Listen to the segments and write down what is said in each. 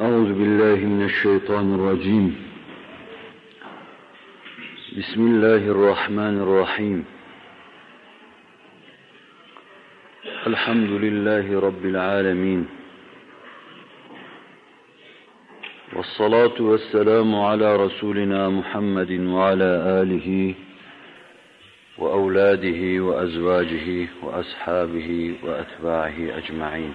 أعوذ بالله من الشيطان الرجيم. بسم الله الرحمن الرحيم. الحمد لله رب العالمين. والصلاة والسلام على رسولنا محمد وعلى آله وأولاده وأزواجه وأصحابه وأتباعه أجمعين.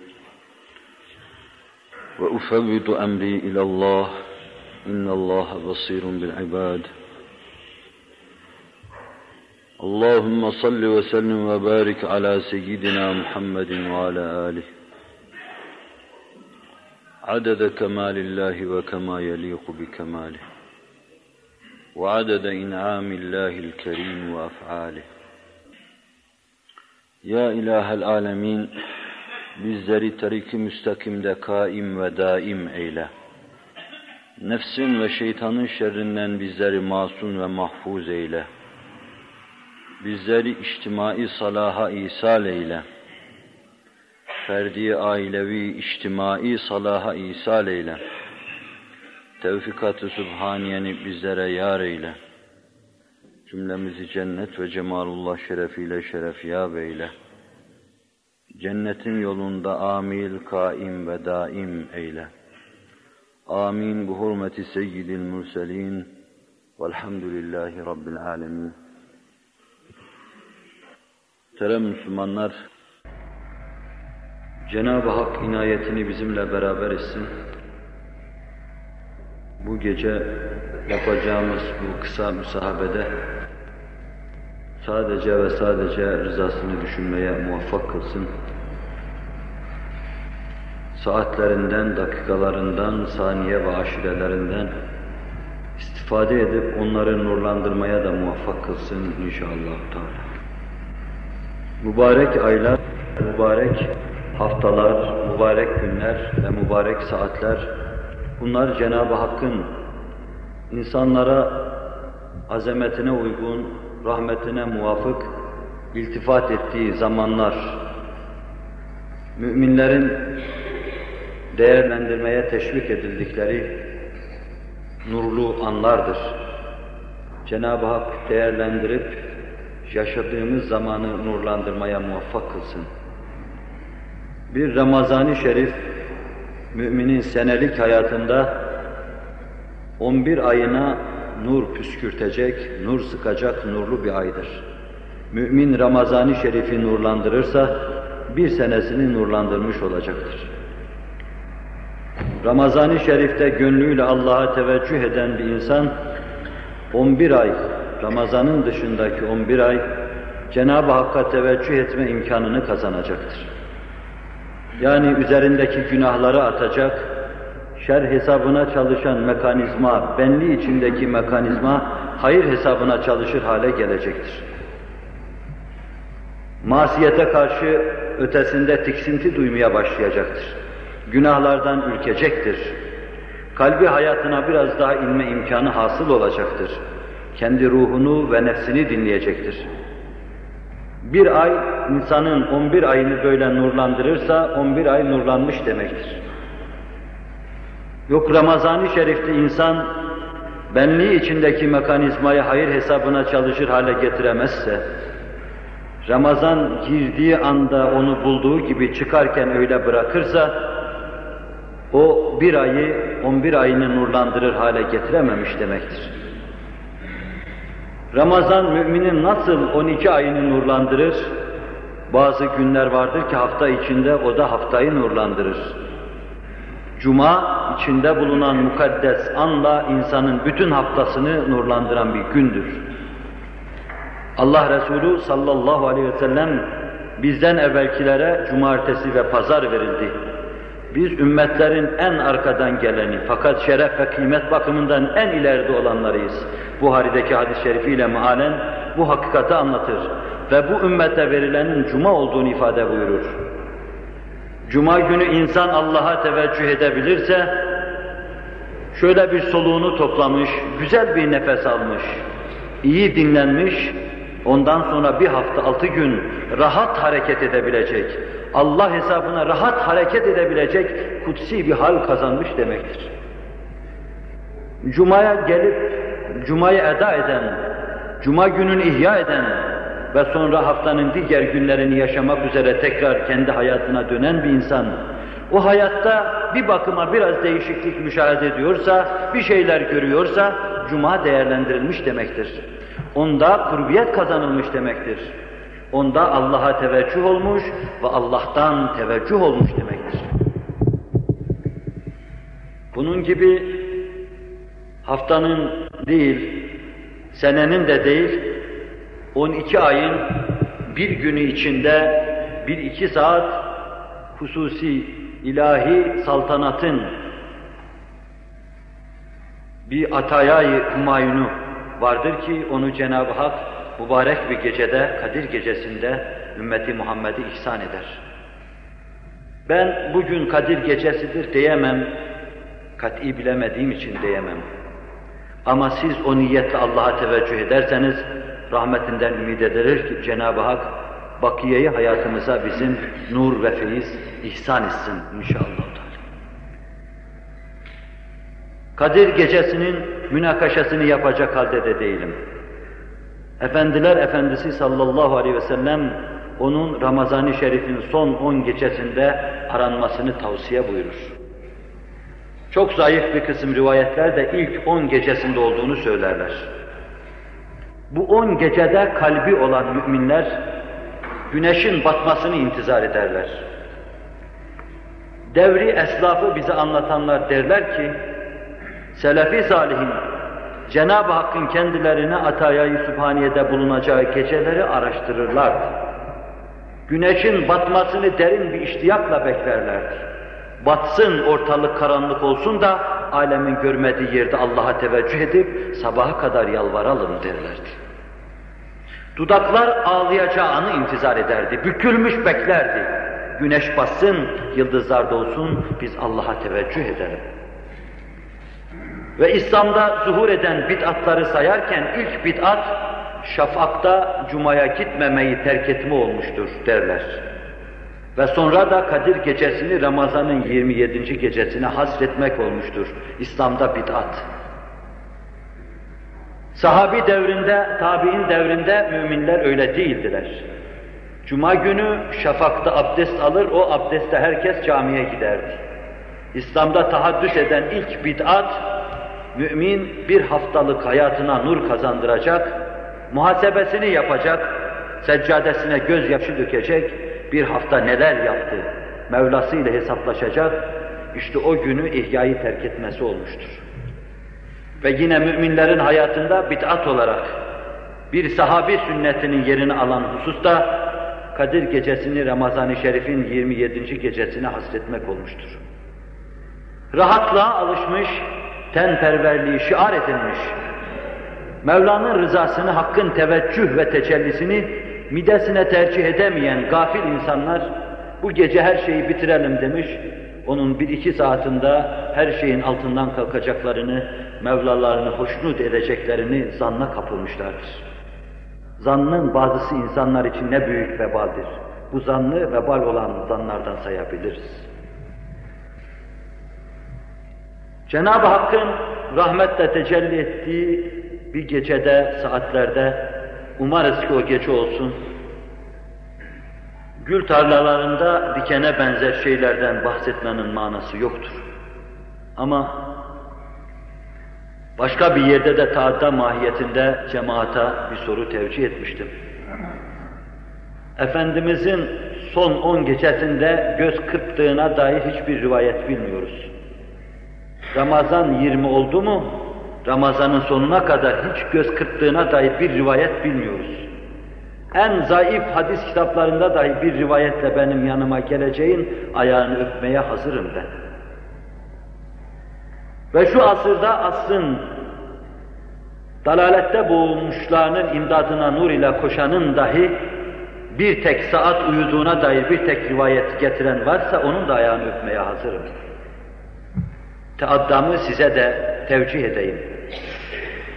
وأفوض أمري إلى الله. إن الله بصير بالعباد. اللهم صل وسلم وبارك على سيدنا محمد وعلى آله. عدد كمال الله وكما يليق بكماله. وعدد إنعام الله الكريم وأفعاله. Ya İlahel Alemin, bizleri tarik-i müstakimde kaim ve daim eyle. Nefsin ve şeytanın şerrinden bizleri masum ve mahfuz eyle. Bizleri içtimai salaha isal eyle. Ferdi ailevi içtimai salaha isal eyle. Tevfikat-ı Sübhaniyeni bizlere yar eyle. Cümlemizi cennet ve cemalullah şerefiyle şerefyab eyle. Cennetin yolunda amil, kaim ve daim eyle. Amin bu hurmeti seyyidil mürselin. Velhamdülillahi Rabbil alemin. Muhterem Müslümanlar, Cenab-ı Hak inayetini bizimle beraber etsin. Bu gece yapacağımız bu kısa müsahabede sadece ve sadece rızasını düşünmeye muvaffak kılsın. Saatlerinden, dakikalarından, saniye ve aşirelerinden istifade edip onları nurlandırmaya da muvaffak kılsın inşallah. Teala. Mübarek aylar, mübarek haftalar, mübarek günler ve mübarek saatler bunlar Cenab-ı Hakk'ın insanlara azametine uygun, rahmetine muvafık iltifat ettiği zamanlar, müminlerin değerlendirmeye teşvik edildikleri nurlu anlardır. Cenab-ı Hak değerlendirip yaşadığımız zamanı nurlandırmaya muvaffak kılsın. Bir Ramazan-ı Şerif, müminin senelik hayatında 11 ayına nur püskürtecek, nur sıkacak nurlu bir aydır. Mümin Ramazan-ı Şerif'i nurlandırırsa, bir senesini nurlandırmış olacaktır. Ramazan-ı Şerif'te gönlüyle Allah'a teveccüh eden bir insan, 11 ay, Ramazan'ın dışındaki 11 ay, Cenab-ı Hakk'a teveccüh etme imkanını kazanacaktır. Yani üzerindeki günahları atacak, şer hesabına çalışan mekanizma, benli içindeki mekanizma, hayır hesabına çalışır hale gelecektir. Masiyete karşı ötesinde tiksinti duymaya başlayacaktır. Günahlardan ürkecektir. Kalbi hayatına biraz daha inme imkanı hasıl olacaktır. Kendi ruhunu ve nefsini dinleyecektir. Bir ay insanın 11 ayını böyle nurlandırırsa 11 ay nurlanmış demektir. Yok Ramazan-ı Şerif'te insan benliği içindeki mekanizmayı hayır hesabına çalışır hale getiremezse, Ramazan girdiği anda onu bulduğu gibi çıkarken öyle bırakırsa, o bir ayı, on bir ayını nurlandırır hale getirememiş demektir. Ramazan müminin nasıl 12 ayını nurlandırır? Bazı günler vardır ki hafta içinde o da haftayı nurlandırır. Cuma içinde bulunan mukaddes anla insanın bütün haftasını nurlandıran bir gündür. Allah Resulü sallallahu aleyhi ve sellem bizden evvelkilere cumartesi ve pazar verildi. Biz ümmetlerin en arkadan geleni fakat şeref ve kıymet bakımından en ileride olanlarıyız. Buhari'deki hadis-i şerifiyle mealen bu hakikati anlatır ve bu ümmete verilenin cuma olduğunu ifade buyurur. Cuma günü insan Allah'a teveccüh edebilirse, şöyle bir soluğunu toplamış, güzel bir nefes almış, iyi dinlenmiş, ondan sonra bir hafta, altı gün rahat hareket edebilecek, Allah hesabına rahat hareket edebilecek kutsi bir hal kazanmış demektir. Cuma'ya gelip, Cuma'yı eda eden, Cuma gününü ihya eden ve sonra haftanın diğer günlerini yaşamak üzere tekrar kendi hayatına dönen bir insan, o hayatta bir bakıma biraz değişiklik müşahede ediyorsa, bir şeyler görüyorsa, Cuma değerlendirilmiş demektir. Onda kurbiyet kazanılmış demektir. Onda Allah'a teveccüh olmuş ve Allah'tan teveccüh olmuş demektir. Bunun gibi haftanın değil, senenin de değil, 12 ayın bir günü içinde bir iki saat hususi ilahi saltanatın bir atayayı humayunu vardır ki onu Cenab-ı Hak mübarek bir gecede, Kadir gecesinde ümmeti Muhammed'i ihsan eder. Ben bugün Kadir gecesidir diyemem, kat'i bilemediğim için diyemem. Ama siz o niyetle Allah'a teveccüh ederseniz, rahmetinden ümit ederiz ki Cenab-ı Hak, bakiyeyi hayatımıza bizim nur ve feyiz ihsan etsin inşallah. Kadir gecesinin münakaşasını yapacak halde de değilim. Efendiler Efendisi sallallahu aleyhi ve sellem onun Ramazan-ı Şerif'in son 10 gecesinde aranmasını tavsiye buyurur. Çok zayıf bir kısım rivayetler de ilk 10 gecesinde olduğunu söylerler. Bu 10 gecede kalbi olan müminler güneşin batmasını intizar ederler. Devri eslafı bize anlatanlar derler ki, Selefi salihin Cenab-ı Hakk'ın kendilerine atayayı sübhaniyede bulunacağı geceleri araştırırlardı. Güneşin batmasını derin bir iştiyakla beklerlerdi. Batsın ortalık karanlık olsun da alemin görmediği yerde Allah'a teveccüh edip sabaha kadar yalvaralım derlerdi. Dudaklar ağlayacağını intizar ederdi, bükülmüş beklerdi. Güneş batsın, yıldızlar dolsun, biz Allah'a teveccüh edelim. Ve İslam'da zuhur eden bid'atları sayarken ilk bid'at şafakta cumaya gitmemeyi terk etme olmuştur derler. Ve sonra da Kadir gecesini Ramazan'ın 27. gecesine hasretmek olmuştur. İslam'da bid'at. Sahabi devrinde, tabi'in devrinde müminler öyle değildiler. Cuma günü şafakta abdest alır, o abdestte herkes camiye giderdi. İslam'da tahaddüs eden ilk bid'at, mümin bir haftalık hayatına nur kazandıracak, muhasebesini yapacak, seccadesine gözyaşı dökecek, bir hafta neler yaptı, Mevlası ile hesaplaşacak, işte o günü ihyayı terk etmesi olmuştur. Ve yine müminlerin hayatında bid'at olarak bir sahabi sünnetinin yerini alan hususta Kadir gecesini Ramazan-ı Şerif'in 27. gecesine hasretmek olmuştur. Rahatlığa alışmış, tenperverliği şiar edilmiş, Mevla'nın rızasını, hakkın teveccüh ve tecellisini midesine tercih edemeyen gafil insanlar bu gece her şeyi bitirelim demiş, onun bir iki saatinde her şeyin altından kalkacaklarını, Mevlalarını hoşnut edeceklerini zanna kapılmışlardır. Zannın bazısı insanlar için ne büyük vebaldir. Bu zannı vebal olan zanlardan sayabiliriz. Cenab-ı Hakk'ın rahmetle tecelli ettiği bir gecede, saatlerde, umarız ki o gece olsun, gül tarlalarında dikene benzer şeylerden bahsetmenin manası yoktur. Ama başka bir yerde de taadda mahiyetinde cemaata bir soru tevcih etmiştim. Efendimizin son on gecesinde göz kırptığına dair hiçbir rivayet bilmiyoruz. Ramazan 20 oldu mu, Ramazanın sonuna kadar hiç göz kırptığına dair bir rivayet bilmiyoruz. En zayıf hadis kitaplarında dahi bir rivayetle benim yanıma geleceğin ayağını öpmeye hazırım ben. Ve şu asırda asrın dalalette boğulmuşlarının imdadına nur ile koşanın dahi bir tek saat uyuduğuna dair bir tek rivayet getiren varsa onun da ayağını öpmeye hazırım. Teaddamı size de tevcih edeyim.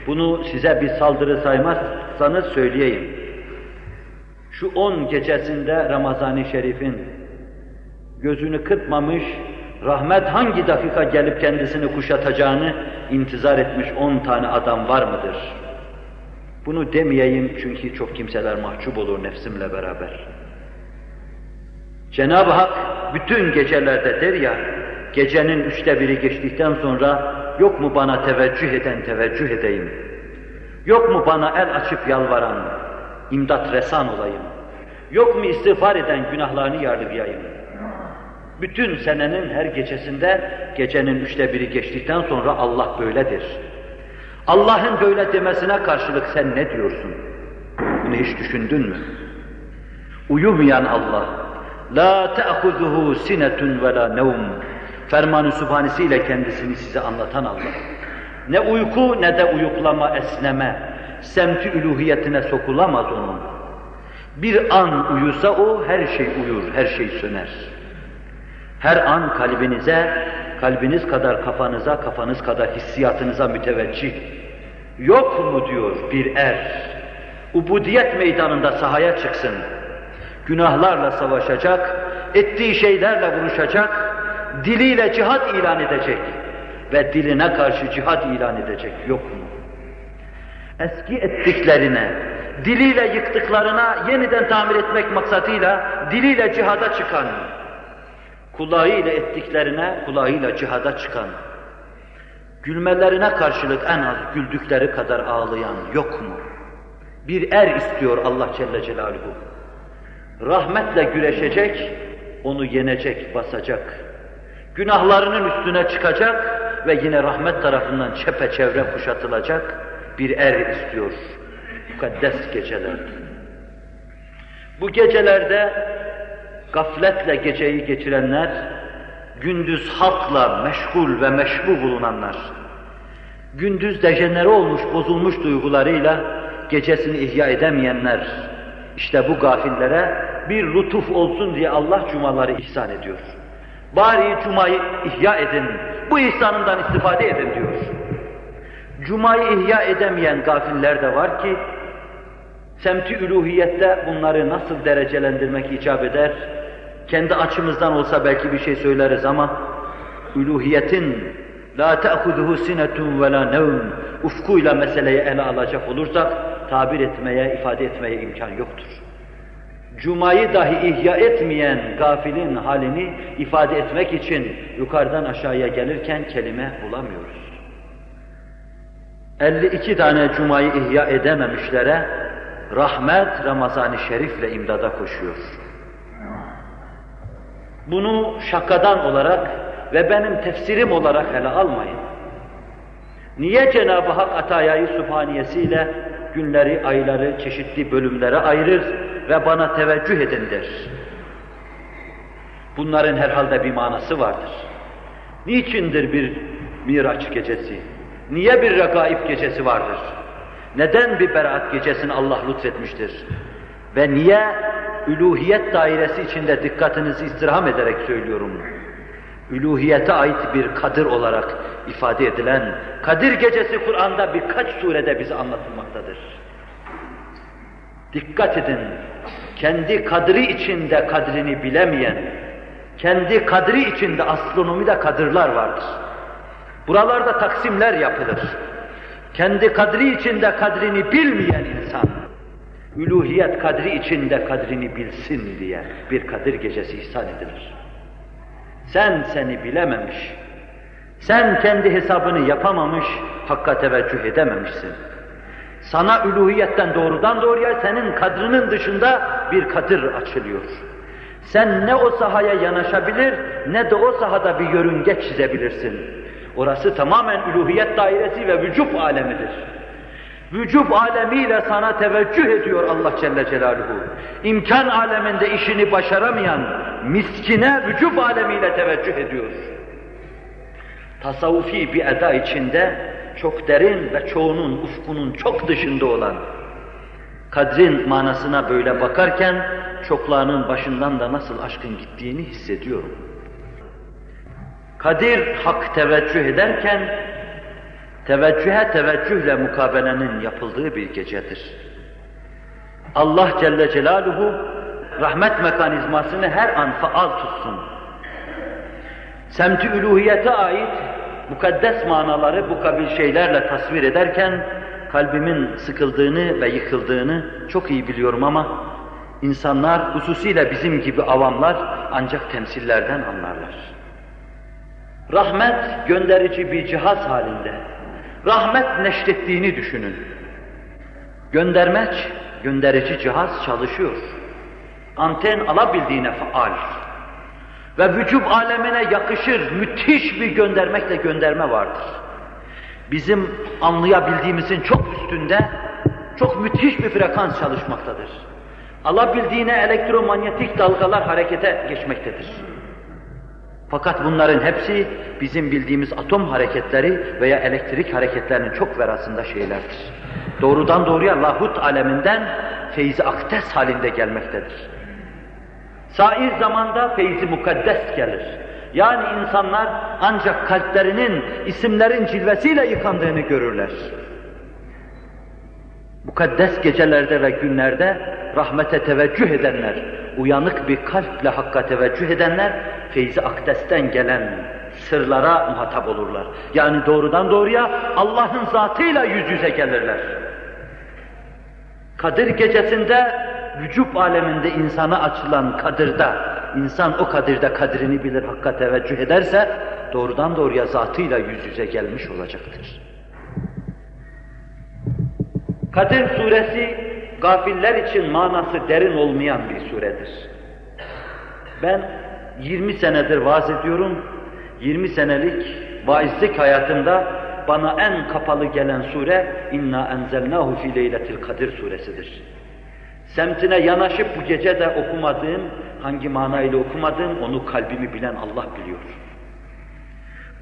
Bunu size bir saldırı saymazsanız söyleyeyim. Şu on gecesinde Ramazan-ı Şerif'in gözünü kırpmamış, rahmet hangi dakika gelip kendisini kuşatacağını intizar etmiş on tane adam var mıdır? Bunu demeyeyim çünkü çok kimseler mahcup olur nefsimle beraber. Cenab-ı Hak bütün gecelerde der ya, gecenin üçte biri geçtikten sonra yok mu bana teveccüh eden teveccüh edeyim? Yok mu bana el açıp yalvaran, imdat resan olayım? Yok mu istiğfar eden günahlarını yargılayayım? Bütün senenin her gecesinde gecenin üçte biri geçtikten sonra Allah böyledir. Allah'ın böyle demesine karşılık sen ne diyorsun? Bunu hiç düşündün mü? Uyumayan Allah, la te'huzuhu sinetun ve la. Fermanı subhanesiyle kendisini size anlatan Allah. Ne uyku ne de uyuklama, esneme, semti üluhiyetine sokulamaz onun. Bir an uyusa o her şey uyur, her şey söner. Her an kalbinize, kalbiniz kadar kafanıza, kafanız kadar hissiyatınıza müteveccih. Yok mu diyor bir er, ubudiyet meydanında sahaya çıksın, günahlarla savaşacak, ettiği şeylerle vuruşacak, diliyle cihat ilan edecek ve diline karşı cihat ilan edecek yok mu? Eski ettiklerine, diliyle yıktıklarına yeniden tamir etmek maksadıyla diliyle cihada çıkan, kulağıyla ettiklerine, kulağıyla cihada çıkan, gülmelerine karşılık en az güldükleri kadar ağlayan yok mu? Bir er istiyor Allah Celle Celaluhu. Rahmetle güreşecek, onu yenecek, basacak. Günahlarının üstüne çıkacak ve yine rahmet tarafından çepeçevre kuşatılacak bir er istiyor. Mukaddes geceler. Bu gecelerde gafletle geceyi geçirenler, gündüz halkla meşgul ve meşbu bulunanlar, gündüz dejenere olmuş, bozulmuş duygularıyla gecesini ihya edemeyenler, işte bu gafillere bir lütuf olsun diye Allah cumaları ihsan ediyor. Bari cumayı ihya edin, bu ihsanından istifade edin diyor. Cumayı ihya edemeyen gafiller de var ki, semti üluhiyette bunları nasıl derecelendirmek icap eder? Kendi açımızdan olsa belki bir şey söyleriz ama, üluhiyetin la te'huduhu sinetun ve la nevm ufkuyla meseleyi ele alacak olursak, tabir etmeye, ifade etmeye imkan yoktur. Cuma'yı dahi ihya etmeyen gafilin halini ifade etmek için yukarıdan aşağıya gelirken kelime bulamıyoruz. 52 tane Cuma'yı ihya edememişlere rahmet Ramazan-ı Şerif'le imdada koşuyor. Bunu şakadan olarak ve benim tefsirim olarak ele almayın. Niye Cenab-ı Hak Atayayı Sübhaniyesiyle günleri, ayları çeşitli bölümlere ayırır ve bana teveccüh edin der? Bunların herhalde bir manası vardır. Niçindir bir Miraç gecesi? Niye bir regaib gecesi vardır? Neden bir beraat gecesini Allah lütfetmiştir? Ve niye üluhiyet dairesi içinde dikkatinizi istirham ederek söylüyorum. Üluhiyete ait bir kadir olarak ifade edilen Kadir gecesi Kur'an'da birkaç surede bize anlatılmaktadır. Dikkat edin, kendi kadri içinde kadrini bilemeyen, kendi kadri içinde astronomide kadırlar vardır. Buralarda taksimler yapılır. Kendi kadri içinde kadrini bilmeyen insan, üluhiyet kadri içinde kadrini bilsin diye bir kadir gecesi ihsan edilir. Sen seni bilememiş, sen kendi hesabını yapamamış, hakka teveccüh edememişsin. Sana üluhiyetten doğrudan doğruya senin kadrının dışında bir kadir açılıyor. Sen ne o sahaya yanaşabilir, ne de o sahada bir yörünge çizebilirsin. Orası tamamen üluhiyet dairesi ve vücub alemidir. Vücub alemiyle sana teveccüh ediyor Allah Celle Celaluhu. İmkan aleminde işini başaramayan miskine vücub alemiyle teveccüh ediyor. Tasavvufi bir eda içinde çok derin ve çoğunun ufkunun çok dışında olan kadrin manasına böyle bakarken çoklarının başından da nasıl aşkın gittiğini hissediyorum. Kadir hak teveccüh ederken teveccühe teveccühle mukabelenin yapıldığı bir gecedir. Allah Celle Celaluhu rahmet mekanizmasını her an faal tutsun. Semti üluhiyete ait mukaddes manaları bu kabil şeylerle tasvir ederken kalbimin sıkıldığını ve yıkıldığını çok iyi biliyorum ama insanlar hususiyle bizim gibi avamlar ancak temsillerden anlarlar. Rahmet gönderici bir cihaz halinde. Rahmet neşrettiğini düşünün. Göndermek, gönderici cihaz çalışıyor. Anten alabildiğine faal. Ve vücub alemine yakışır müthiş bir göndermekle gönderme vardır. Bizim anlayabildiğimizin çok üstünde, çok müthiş bir frekans çalışmaktadır. Alabildiğine elektromanyetik dalgalar harekete geçmektedir. Fakat bunların hepsi bizim bildiğimiz atom hareketleri veya elektrik hareketlerinin çok verasında şeylerdir. Doğrudan doğruya lahut aleminden feyzi akdes halinde gelmektedir. Sair zamanda feyzi mukaddes gelir. Yani insanlar ancak kalplerinin isimlerin cilvesiyle yıkandığını görürler. Mukaddes gecelerde ve günlerde rahmete teveccüh edenler, uyanık bir kalple hakka teveccüh edenler, feyzi akdesten gelen sırlara muhatap olurlar. Yani doğrudan doğruya Allah'ın zatıyla yüz yüze gelirler. Kadir gecesinde vücub aleminde insana açılan kadırda, insan o kadirde kadrini bilir, hakka teveccüh ederse, doğrudan doğruya zatıyla yüz yüze gelmiş olacaktır. Kadir suresi, gafiller için manası derin olmayan bir suredir. Ben 20 senedir vaaz ediyorum, 20 senelik vaizlik hayatımda bana en kapalı gelen sure inna enzelnahu fi leyletil kadir suresidir. Semtine yanaşıp bu gece de okumadığım, hangi manayla okumadığım onu kalbimi bilen Allah biliyor.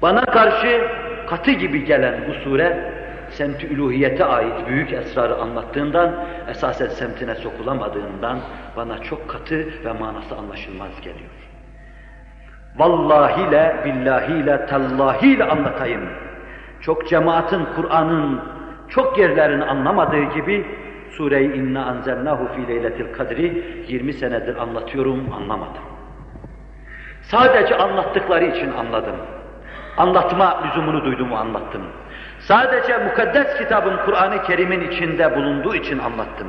Bana karşı katı gibi gelen bu sure semt-i üluhiyete ait büyük esrarı anlattığından, esasen semtine sokulamadığından bana çok katı ve manası anlaşılmaz geliyor. Vallahiyle, billahiyle, tallahiyle anlatayım. Çok cemaatin Kur'an'ın çok yerlerini anlamadığı gibi Sure-i İnna anzelnahu fi leyletil kadri 20 senedir anlatıyorum, anlamadım. Sadece anlattıkları için anladım. Anlatma lüzumunu duyduğumu anlattım. Sadece mukaddes kitabın Kur'an-ı Kerim'in içinde bulunduğu için anlattım.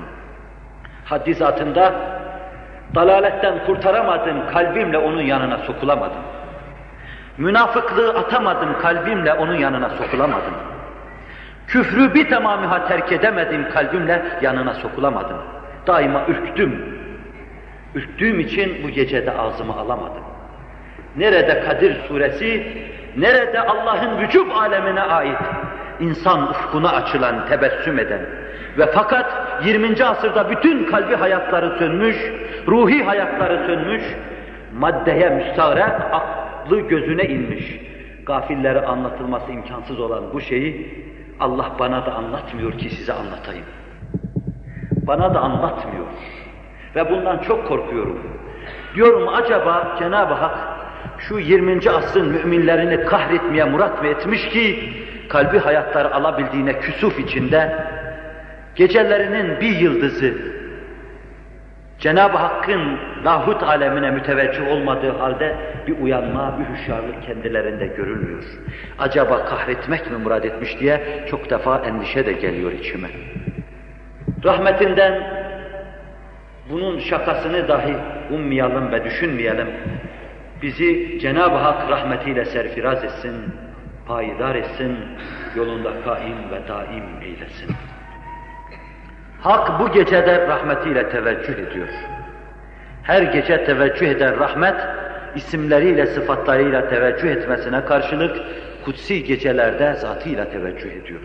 Haddizatında dalaletten kurtaramadım kalbimle onun yanına sokulamadım. Münafıklığı atamadım kalbimle onun yanına sokulamadım. Küfrü bir tamamıha terk edemedim kalbimle yanına sokulamadım. Daima ürktüm. Ürktüğüm için bu gecede ağzımı alamadım. Nerede Kadir suresi, nerede Allah'ın vücub alemine ait insan ufkuna açılan, tebessüm eden ve fakat 20. asırda bütün kalbi hayatları sönmüş, ruhi hayatları sönmüş, maddeye müstahret, aklı gözüne inmiş, gafillere anlatılması imkansız olan bu şeyi Allah bana da anlatmıyor ki size anlatayım. Bana da anlatmıyor. Ve bundan çok korkuyorum. Diyorum acaba Cenab-ı Hak şu 20. asrın müminlerini kahretmeye murat mı etmiş ki kalbi hayatları alabildiğine küsuf içinde gecelerinin bir yıldızı Cenab-ı Hakk'ın lahut alemine müteveccih olmadığı halde bir uyanma, bir hüşyarlık kendilerinde görülmüyor. Acaba kahretmek mi murad etmiş diye çok defa endişe de geliyor içime. Rahmetinden bunun şakasını dahi ummayalım ve düşünmeyelim. Bizi Cenab-ı Hak rahmetiyle serfiraz etsin, payidar etsin, yolunda kaim ve daim eylesin. Hak bu gecede rahmetiyle teveccüh ediyor. Her gece teveccüh eden rahmet, isimleriyle, sıfatlarıyla teveccüh etmesine karşılık, kutsi gecelerde zatıyla teveccüh ediyor.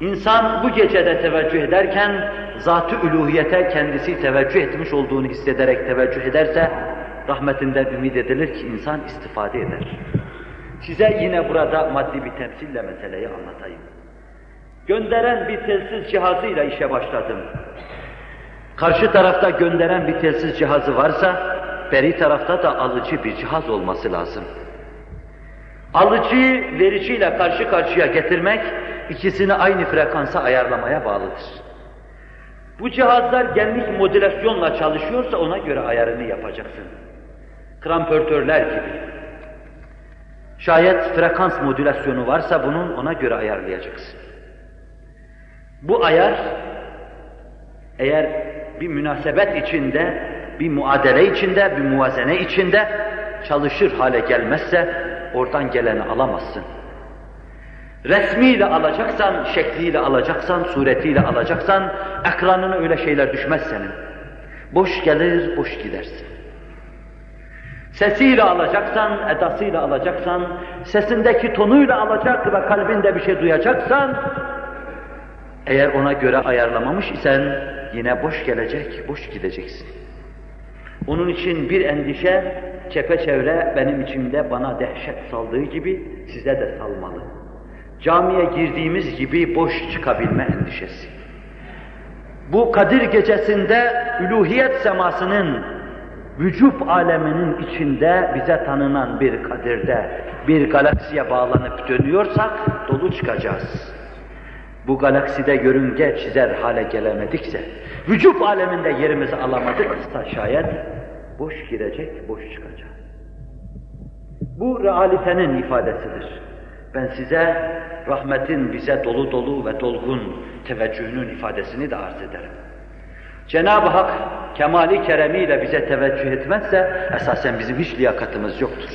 İnsan bu gecede teveccüh ederken zat-ı üluhiyete kendisi teveccüh etmiş olduğunu hissederek teveccüh ederse rahmetinden ümit edilir ki insan istifade eder. Size yine burada maddi bir temsille meseleyi anlatayım. Gönderen bir telsiz cihazıyla işe başladım. Karşı tarafta gönderen bir telsiz cihazı varsa, beri tarafta da alıcı bir cihaz olması lazım. Alıcıyı vericiyle karşı karşıya getirmek, ikisini aynı frekansa ayarlamaya bağlıdır. Bu cihazlar genlik modülasyonla çalışıyorsa ona göre ayarını yapacaksın. Krampörtörler gibi. Şayet frekans modülasyonu varsa bunun ona göre ayarlayacaksın. Bu ayar eğer bir münasebet içinde, bir muadele içinde, bir muvazene içinde çalışır hale gelmezse oradan geleni alamazsın. Resmiyle alacaksan, şekliyle alacaksan, suretiyle alacaksan, ekranına öyle şeyler düşmez senin. Boş gelir, boş gidersin. Sesiyle alacaksan, edasıyla alacaksan, sesindeki tonuyla alacak ve kalbinde bir şey duyacaksan, eğer ona göre ayarlamamış isen yine boş gelecek, boş gideceksin. Onun için bir endişe çepeçevre benim içimde bana dehşet saldığı gibi size de salmalı. Camiye girdiğimiz gibi boş çıkabilme endişesi. Bu Kadir gecesinde üluhiyet semasının vücub aleminin içinde bize tanınan bir kadirde bir galaksiye bağlanıp dönüyorsak dolu çıkacağız. Bu galakside yörünge çizer hale gelemedikse, vücub aleminde yerimizi alamadıksa şayet boş girecek, boş çıkacağız. Bu realitenin ifadesidir. Ben size rahmetin bize dolu dolu ve dolgun teveccühünün ifadesini de arz ederim. Cenab-ı Hak kemali keremiyle bize teveccüh etmezse esasen bizim hiç liyakatımız yoktur.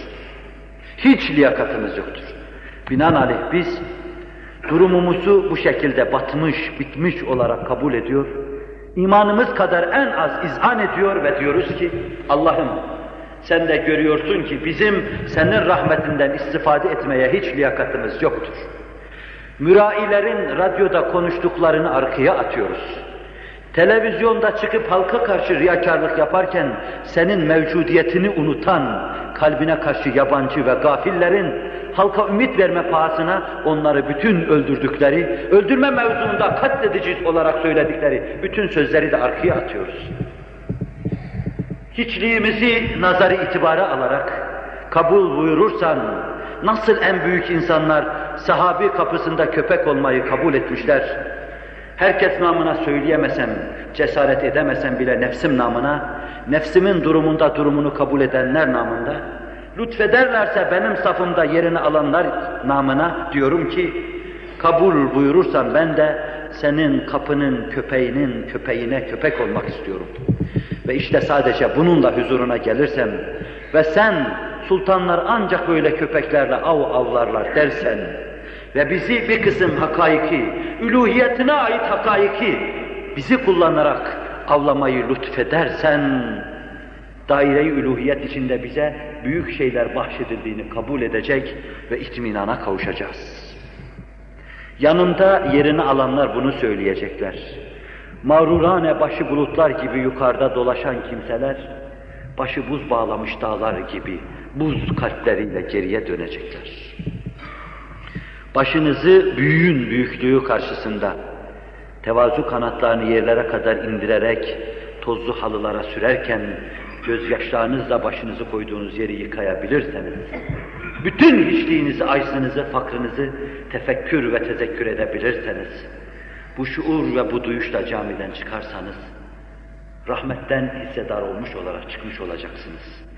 Hiç liyakatımız yoktur. Binaenaleyh biz durumumuzu bu şekilde batmış, bitmiş olarak kabul ediyor. İmanımız kadar en az izan ediyor ve diyoruz ki Allah'ım sen de görüyorsun ki bizim senin rahmetinden istifade etmeye hiç liyakatımız yoktur. Mürailerin radyoda konuştuklarını arkaya atıyoruz. Televizyonda çıkıp halka karşı riyakarlık yaparken senin mevcudiyetini unutan, kalbine karşı yabancı ve gafillerin halka ümit verme pahasına onları bütün öldürdükleri, öldürme mevzuunda katledici olarak söyledikleri bütün sözleri de arkaya atıyoruz. Hiçliğimizi nazarı itibara alarak kabul buyurursan, nasıl en büyük insanlar sahabi kapısında köpek olmayı kabul etmişler, herkes namına söyleyemesem, cesaret edemesem bile nefsim namına, nefsimin durumunda durumunu kabul edenler namında, lütfederlerse benim safımda yerini alanlar namına diyorum ki, kabul buyurursan ben de senin kapının köpeğinin köpeğine köpek olmak istiyorum. Ve işte sadece bununla huzuruna gelirsem ve sen sultanlar ancak böyle köpeklerle av avlarlar dersen ve bizi bir kısım hakaiki, üluhiyetine ait hakaiki bizi kullanarak avlamayı lütfedersen daire-i üluhiyet içinde bize büyük şeyler bahşedildiğini kabul edecek ve itminana kavuşacağız. Yanında yerini alanlar bunu söyleyecekler. Mağrurane başı bulutlar gibi yukarıda dolaşan kimseler, başı buz bağlamış dağlar gibi buz kalpleriyle geriye dönecekler. Başınızı büyüğün büyüklüğü karşısında tevazu kanatlarını yerlere kadar indirerek tozlu halılara sürerken gözyaşlarınızla başınızı koyduğunuz yeri yıkayabilirseniz, bütün hiçliğinizi, aczınızı, fakrınızı tefekkür ve tezekkür edebilirseniz, bu şuur ve bu duyuşla camiden çıkarsanız, rahmetten hissedar olmuş olarak çıkmış olacaksınız.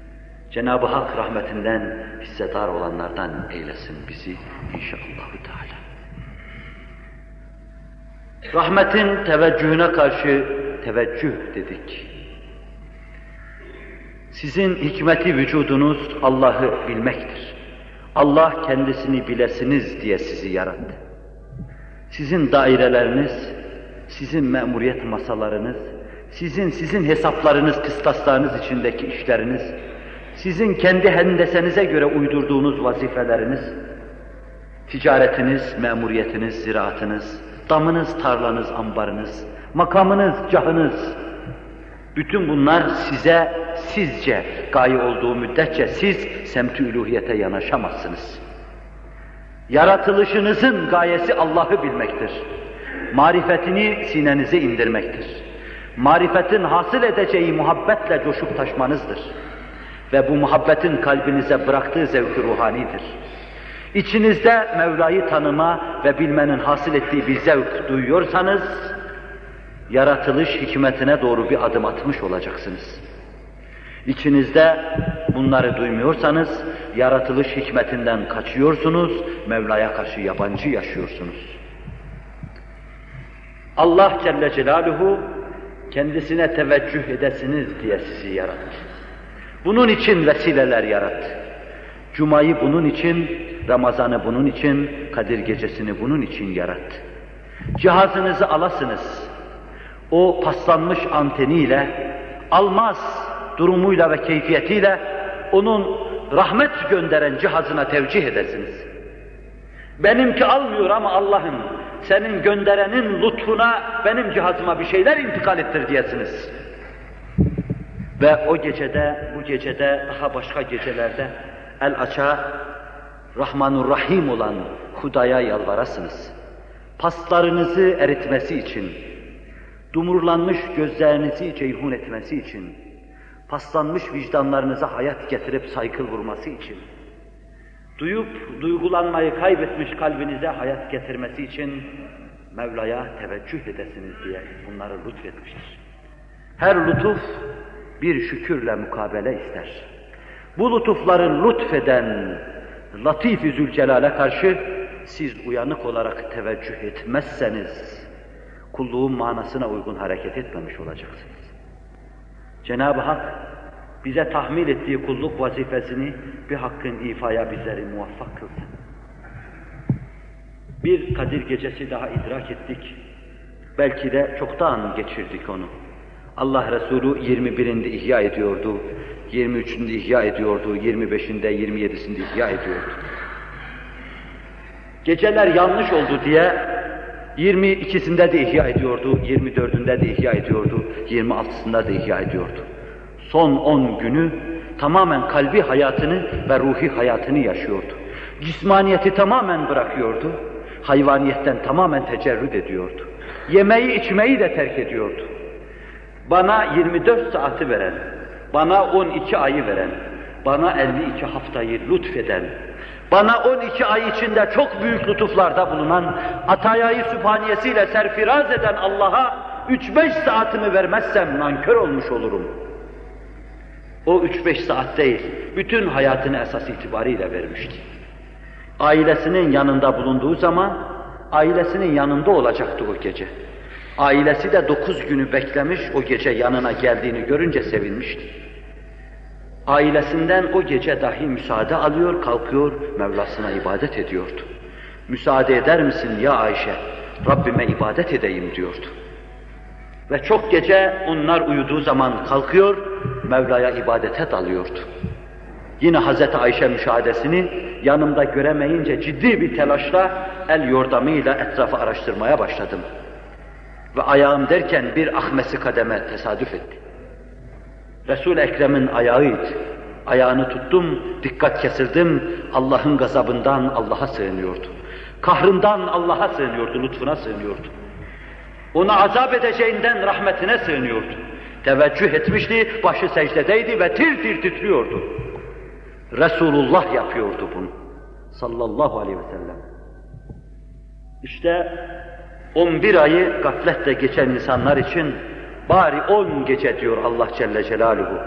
Cenab-ı Hak rahmetinden hissedar olanlardan eylesin bizi inşallah. Teala. Rahmetin teveccühüne karşı teveccüh dedik. Sizin hikmeti vücudunuz Allah'ı bilmektir. Allah kendisini bilesiniz diye sizi yarattı. Sizin daireleriniz, sizin memuriyet masalarınız, sizin sizin hesaplarınız, kıstaslarınız içindeki işleriniz, sizin kendi hendesenize göre uydurduğunuz vazifeleriniz, ticaretiniz, memuriyetiniz, ziraatınız, damınız, tarlanız, ambarınız, makamınız, cahınız, bütün bunlar size sizce gaye olduğu müddetçe siz semt-i üluhiyete yanaşamazsınız. Yaratılışınızın gayesi Allah'ı bilmektir. Marifetini sinenize indirmektir. Marifetin hasıl edeceği muhabbetle coşup taşmanızdır. Ve bu muhabbetin kalbinize bıraktığı zevk ruhanidir. İçinizde Mevla'yı tanıma ve bilmenin hasıl ettiği bir zevk duyuyorsanız, yaratılış hikmetine doğru bir adım atmış olacaksınız. İçinizde bunları duymuyorsanız, yaratılış hikmetinden kaçıyorsunuz, Mevla'ya karşı yabancı yaşıyorsunuz. Allah Celle Celaluhu kendisine teveccüh edesiniz diye sizi yarattı. Bunun için vesileler yarattı. Cuma'yı bunun için, Ramazan'ı bunun için, Kadir Gecesini bunun için yarattı. Cihazınızı alasınız. O paslanmış anteniyle, almaz durumuyla ve keyfiyetiyle onun rahmet gönderen cihazına tevcih edesiniz. Benimki almıyor ama Allah'ın senin gönderenin lütfuna benim cihazıma bir şeyler intikal ettir diyesiniz. Ve o gecede, bu gecede, daha başka gecelerde el aça Rahmanur Rahim olan Huda'ya yalvarasınız. Paslarınızı eritmesi için, dumurlanmış gözlerinizi ceyhun etmesi için, paslanmış vicdanlarınıza hayat getirip saykıl vurması için, duyup duygulanmayı kaybetmiş kalbinize hayat getirmesi için Mevla'ya teveccüh edesiniz diye bunları lütfetmiştir. Her lütuf bir şükürle mukabele ister. Bu lütufları lütfeden Latif-i Zülcelal'e karşı siz uyanık olarak teveccüh etmezseniz kulluğun manasına uygun hareket etmemiş olacaksınız. Cenab-ı Hak bize tahmil ettiği kulluk vazifesini bir hakkın ifaya bizleri muvaffak kılsın. Bir Kadir gecesi daha idrak ettik. Belki de çoktan geçirdik onu. Allah Resulü 21'inde ihya ediyordu, 23'ünde ihya ediyordu, 25'inde, 27'sinde ihya ediyordu. Geceler yanlış oldu diye 22'sinde de ihya ediyordu, 24'ünde de ihya ediyordu, 26'sında da ihya ediyordu. Son 10 günü tamamen kalbi hayatını ve ruhi hayatını yaşıyordu. Cismaniyeti tamamen bırakıyordu, hayvaniyetten tamamen tecerrüt ediyordu. Yemeği içmeyi de terk ediyordu. Bana 24 saati veren, bana 12 ayı veren, bana 52 haftayı lütfeden, bana 12 ay içinde çok büyük lütuflarda bulunan, atayayı sübhaniyesiyle serfiraz eden Allah'a 3-5 saatimi vermezsem nankör olmuş olurum. O 3-5 saat değil, bütün hayatını esas itibariyle vermişti. Ailesinin yanında bulunduğu zaman, ailesinin yanında olacaktı o gece. Ailesi de dokuz günü beklemiş, o gece yanına geldiğini görünce sevinmişti. Ailesinden o gece dahi müsaade alıyor, kalkıyor, Mevlasına ibadet ediyordu. Müsaade eder misin ya Ayşe, Rabbime ibadet edeyim diyordu. Ve çok gece onlar uyuduğu zaman kalkıyor, Mevla'ya ibadete dalıyordu. Yine Hazreti Ayşe müşahadesini yanımda göremeyince ciddi bir telaşla el yordamıyla etrafı araştırmaya başladım. Ve ayağım derken bir ahmesi kademe tesadüf etti. Resul-i Ekrem'in ayağıydı. Ayağını tuttum, dikkat kesildim, Allah'ın gazabından Allah'a sığınıyordu. Kahrından Allah'a sığınıyordu, lütfuna sığınıyordu. Onu azap edeceğinden rahmetine sığınıyordu. Teveccüh etmişti, başı secdedeydi ve tir tir titriyordu. Resulullah yapıyordu bunu. Sallallahu aleyhi ve sellem. İşte 11 ayı gafletle geçen insanlar için bari 10 gece diyor Allah Celle Celaluhu.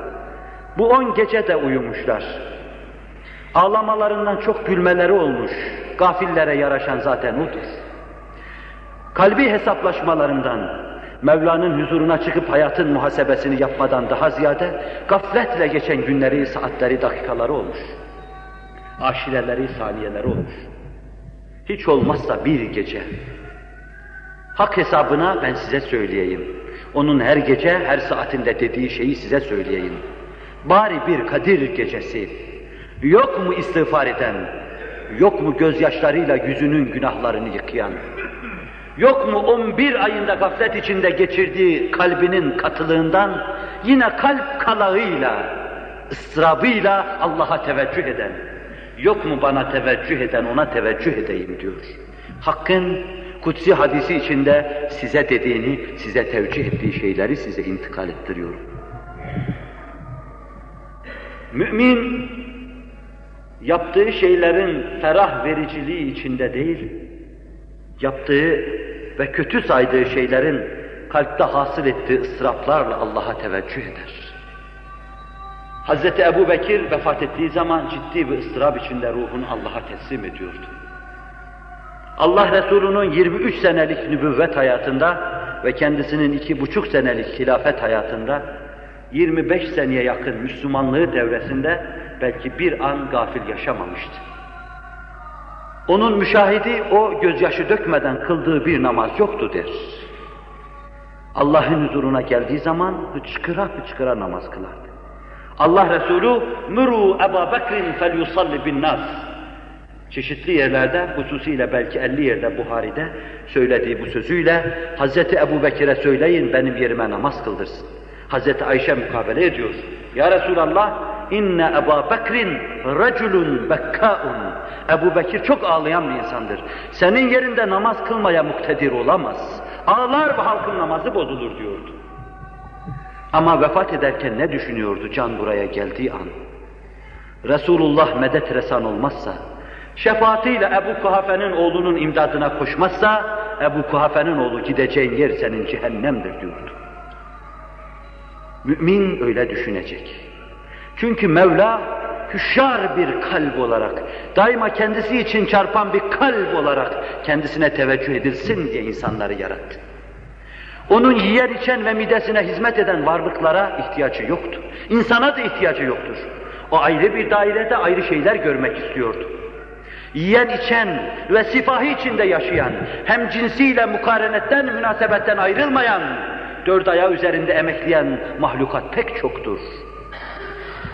Bu 10 gece de uyumuşlar. Ağlamalarından çok gülmeleri olmuş. Gafillere yaraşan zaten odur. Kalbi hesaplaşmalarından, Mevla'nın huzuruna çıkıp hayatın muhasebesini yapmadan daha ziyade gafletle geçen günleri, saatleri, dakikaları olmuş. Aşireleri, saniyeleri olmuş. Hiç olmazsa bir gece. Hak hesabına ben size söyleyeyim. Onun her gece, her saatinde dediği şeyi size söyleyeyim. Bari bir Kadir gecesi. Yok mu istiğfar eden? Yok mu gözyaşlarıyla yüzünün günahlarını yıkayan? Yok mu 11 ayında gaflet içinde geçirdiği kalbinin katılığından yine kalp kalağıyla, ıstırabıyla Allah'a teveccüh eden, yok mu bana teveccüh eden ona teveccüh edeyim diyor. Hakkın kutsi hadisi içinde size dediğini, size tevcih ettiği şeyleri size intikal ettiriyorum. Mümin yaptığı şeylerin ferah vericiliği içinde değil, yaptığı ve kötü saydığı şeylerin kalpte hasıl ettiği ıstıraplarla Allah'a teveccüh eder. Hz. Ebu Bekir vefat ettiği zaman ciddi bir ıstırap içinde ruhunu Allah'a teslim ediyordu. Allah Resulü'nün 23 senelik nübüvvet hayatında ve kendisinin iki buçuk senelik hilafet hayatında 25 seneye yakın Müslümanlığı devresinde belki bir an gafil yaşamamıştı. Onun müşahidi o gözyaşı dökmeden kıldığı bir namaz yoktu der. Allah'ın huzuruna geldiği zaman hıçkıra hıçkıra namaz kılardı. Allah Resulü muru Ebu Bekir'in fel yusalli bin nas. Çeşitli yerlerde, hususiyle belki 50 yerde Buhari'de söylediği bu sözüyle Hazreti Ebu Bekir'e söyleyin benim yerime namaz kıldırsın. Hazreti Ayşe mukabele ediyor. Ya Resulallah inne Ebu Bekrin raculun bekkaun. Ebu Bekir çok ağlayan bir insandır. Senin yerinde namaz kılmaya muktedir olamaz. Ağlar ve halkın namazı bozulur diyordu. Ama vefat ederken ne düşünüyordu can buraya geldiği an? Resulullah medet resan olmazsa, şefaatiyle Ebu Kuhafe'nin oğlunun imdadına koşmazsa, Ebu Kuhafe'nin oğlu gideceğin yer senin cehennemdir diyordu. Mümin öyle düşünecek. Çünkü Mevla hüşyar bir kalp olarak, daima kendisi için çarpan bir kalp olarak kendisine teveccüh edilsin diye insanları yarattı. Onun yiyen içen ve midesine hizmet eden varlıklara ihtiyacı yoktu. İnsana da ihtiyacı yoktur. O ayrı bir dairede ayrı şeyler görmek istiyordu. Yiyen içen ve sifahi içinde yaşayan, hem cinsiyle mukarenetten, münasebetten ayrılmayan, dört ayağı üzerinde emekleyen mahlukat pek çoktur.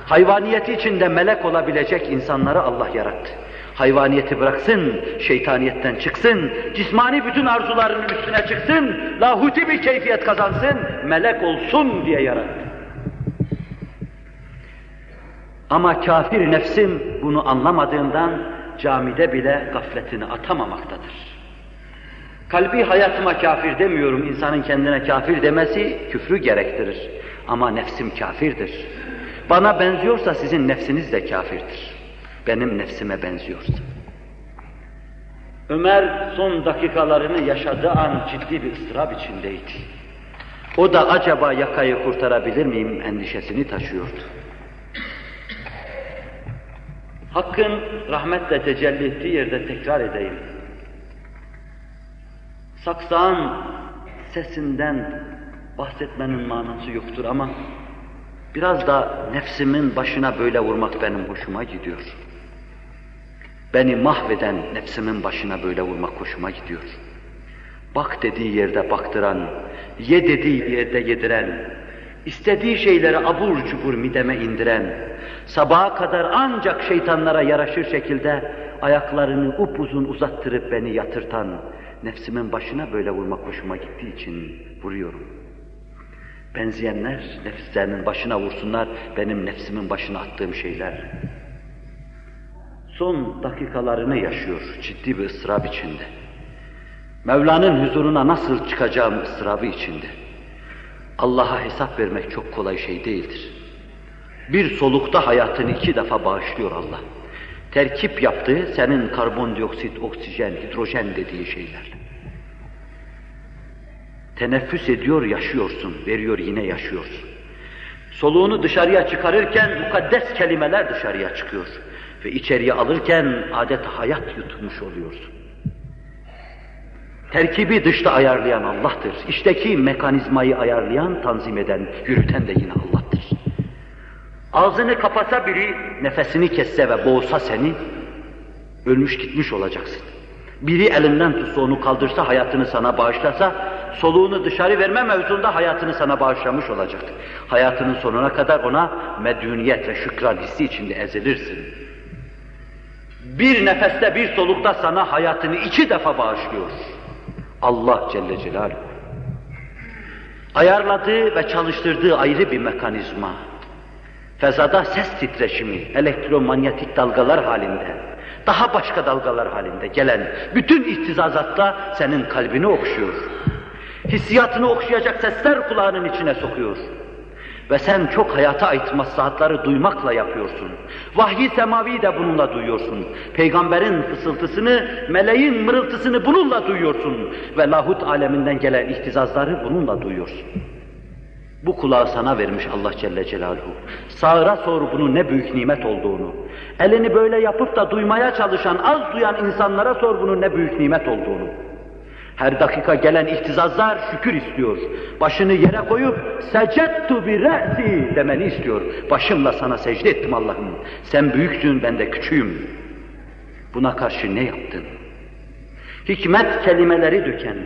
Hayvaniyeti içinde melek olabilecek insanları Allah yarattı. Hayvaniyeti bıraksın, şeytaniyetten çıksın, cismani bütün arzularının üstüne çıksın, lahuti bir keyfiyet kazansın, melek olsun diye yarattı. Ama kafir nefsin bunu anlamadığından camide bile gafletini atamamaktadır. Kalbi hayatıma kafir demiyorum, insanın kendine kafir demesi küfrü gerektirir. Ama nefsim kafirdir. Bana benziyorsa sizin nefsiniz de kafirdir. Benim nefsime benziyorsa. Ömer son dakikalarını yaşadığı an ciddi bir ıstırap içindeydi. O da acaba yakayı kurtarabilir miyim endişesini taşıyordu. Hakkın rahmetle tecelli ettiği yerde tekrar edeyim. Saksağın sesinden bahsetmenin manası yoktur ama biraz da nefsimin başına böyle vurmak benim hoşuma gidiyor. Beni mahveden nefsimin başına böyle vurmak hoşuma gidiyor. Bak dediği yerde baktıran, ye dediği yerde yediren, istediği şeyleri abur cubur mideme indiren, sabaha kadar ancak şeytanlara yaraşır şekilde ayaklarını upuzun uzattırıp beni yatırtan, nefsimin başına böyle vurmak hoşuma gittiği için vuruyorum. Benzeyenler nefislerinin başına vursunlar, benim nefsimin başına attığım şeyler. Son dakikalarını yaşıyor ciddi bir ıstırap içinde. Mevla'nın huzuruna nasıl çıkacağım ıstırabı içinde. Allah'a hesap vermek çok kolay şey değildir. Bir solukta hayatını iki defa bağışlıyor Allah. Terkip yaptığı senin karbondioksit, oksijen, hidrojen dediği şeyler. Teneffüs ediyor, yaşıyorsun, veriyor yine yaşıyorsun. Soluğunu dışarıya çıkarırken mukaddes kelimeler dışarıya çıkıyor. Ve içeriye alırken adet hayat yutmuş oluyorsun. Terkibi dışta ayarlayan Allah'tır. İçteki mekanizmayı ayarlayan, tanzim eden, yürüten de yine Allah'tır. Ağzını kapasa biri, nefesini kesse ve boğsa seni, ölmüş gitmiş olacaksın. Biri elinden tutsa onu kaldırsa, hayatını sana bağışlasa, soluğunu dışarı verme mevzunda hayatını sana bağışlamış olacaktır. Hayatının sonuna kadar ona medüniyet ve şükran hissi içinde ezilirsin. Bir nefeste bir solukta sana hayatını iki defa bağışlıyor. Allah Celle Celaluhu. Ayarladığı ve çalıştırdığı ayrı bir mekanizma. Fezada ses titreşimi, elektromanyetik dalgalar halinde, daha başka dalgalar halinde gelen bütün ihtizazatta senin kalbini okşuyor. Hissiyatını okşayacak sesler kulağının içine sokuyor. Ve sen çok hayata ait maslahatları duymakla yapıyorsun. Vahyi semavi de bununla duyuyorsun. Peygamberin fısıltısını, meleğin mırıltısını bununla duyuyorsun. Ve lahut aleminden gelen ihtizazları bununla duyuyorsun. Bu kulağı sana vermiş Allah Celle Celaluhu. Sağıra sor bunun ne büyük nimet olduğunu. Elini böyle yapıp da duymaya çalışan, az duyan insanlara sor bunun ne büyük nimet olduğunu. Her dakika gelen ihtizazlar şükür istiyor. Başını yere koyup secettu bi re'si demeni istiyor. Başımla sana secde ettim Allah'ım. Sen büyüksün ben de küçüğüm. Buna karşı ne yaptın? Hikmet kelimeleri döken,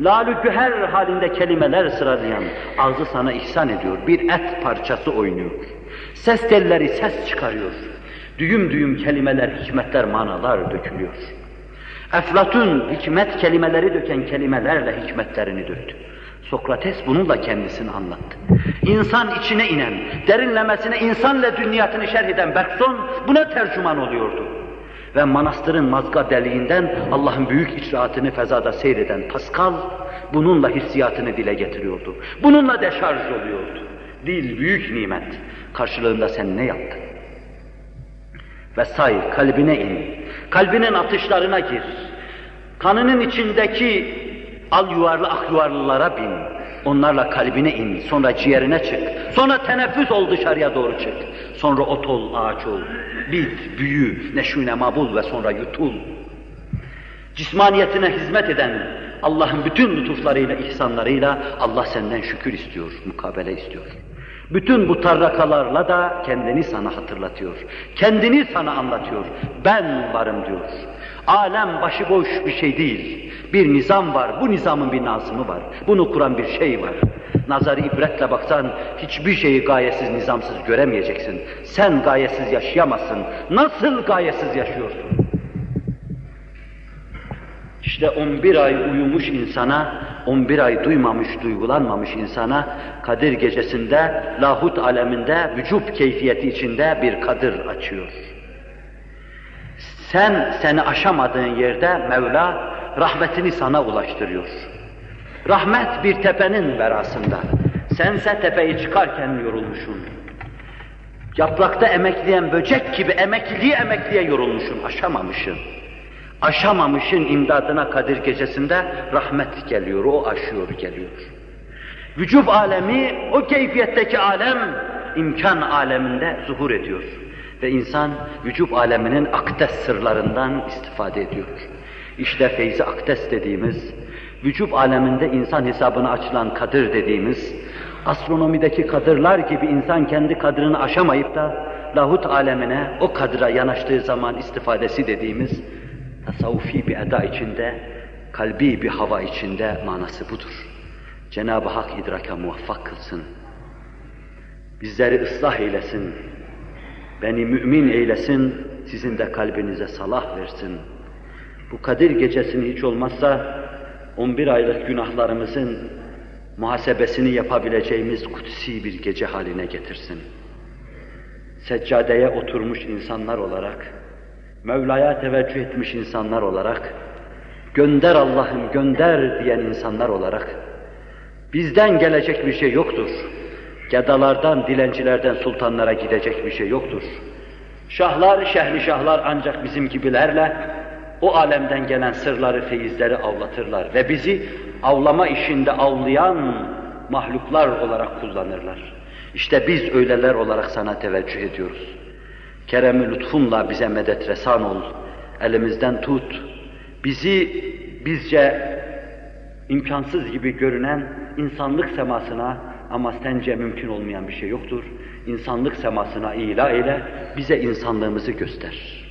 lalü güher halinde kelimeler sıralayan, ağzı sana ihsan ediyor. Bir et parçası oynuyor. Ses telleri ses çıkarıyor. Düğüm düğüm kelimeler, hikmetler, manalar dökülüyor. Eflatun hikmet kelimeleri döken kelimelerle hikmetlerini döktü. Sokrates bununla kendisini anlattı. İnsan içine inen, derinlemesine insanla dünyatını şerh eden Bergson buna tercüman oluyordu. Ve manastırın mazga deliğinden Allah'ın büyük icraatını fezada seyreden Pascal bununla hissiyatını dile getiriyordu. Bununla deşarj oluyordu. Dil büyük nimet. Karşılığında sen ne yaptın? Ve say, kalbine in. Kalbinin atışlarına gir. Kanının içindeki al yuvarlı ak yuvarlılara bin. Onlarla kalbine in, sonra ciğerine çık. Sonra teneffüs ol dışarıya doğru çık. Sonra ot ol, ağaç ol. Bit, büyü, neşune mabul ve sonra yutul. Cismaniyetine hizmet eden Allah'ın bütün lütuflarıyla, ihsanlarıyla Allah senden şükür istiyor, mukabele istiyor. Bütün bu tarrakalarla da kendini sana hatırlatıyor. Kendini sana anlatıyor. Ben varım diyor. Alem başıboş bir şey değil. Bir nizam var. Bu nizamın bir nazımı var. Bunu kuran bir şey var. Nazarı ibretle baksan hiçbir şeyi gayesiz, nizamsız göremeyeceksin. Sen gayesiz yaşayamazsın. Nasıl gayesiz yaşıyorsun? İşte 11 ay uyumuş insana, 11 ay duymamış, duygulanmamış insana Kadir gecesinde, lahut aleminde, vücut keyfiyeti içinde bir kadir açıyor. Sen seni aşamadığın yerde Mevla rahmetini sana ulaştırıyor. Rahmet bir tepenin verasında. Sense tepeyi çıkarken yorulmuşsun. Yaprakta emekleyen böcek gibi emekliliği emekliye yorulmuşsun, aşamamışsın. Aşamamışın imdadına Kadir gecesinde rahmet geliyor, o aşıyor geliyor. Vücub alemi, o keyfiyetteki alem, imkan aleminde zuhur ediyor. Ve insan vücub aleminin akdes sırlarından istifade ediyor. İşte feyzi akdes dediğimiz, vücub aleminde insan hesabına açılan kadir dediğimiz, astronomideki kadırlar gibi insan kendi kadrını aşamayıp da lahut alemine o kadra yanaştığı zaman istifadesi dediğimiz tasavvufi bir eda içinde, kalbi bir hava içinde manası budur. Cenab-ı Hak idraka muvaffak kılsın. Bizleri ıslah eylesin. Beni mümin eylesin, sizin de kalbinize salah versin. Bu Kadir gecesini hiç olmazsa 11 aylık günahlarımızın muhasebesini yapabileceğimiz kutsi bir gece haline getirsin. Seccadeye oturmuş insanlar olarak, Mevla'ya teveccüh etmiş insanlar olarak, gönder Allah'ım gönder diyen insanlar olarak, bizden gelecek bir şey yoktur. Gedalardan, dilencilerden sultanlara gidecek bir şey yoktur. Şahlar, şehri şahlar ancak bizim gibilerle o alemden gelen sırları, feyizleri avlatırlar ve bizi avlama işinde avlayan mahluklar olarak kullanırlar. İşte biz öyleler olarak sana teveccüh ediyoruz. Kerem-i lütfunla bize medet resan ol, elimizden tut. Bizi bizce imkansız gibi görünen insanlık semasına ama sence mümkün olmayan bir şey yoktur. İnsanlık semasına ila ile bize insanlığımızı göster.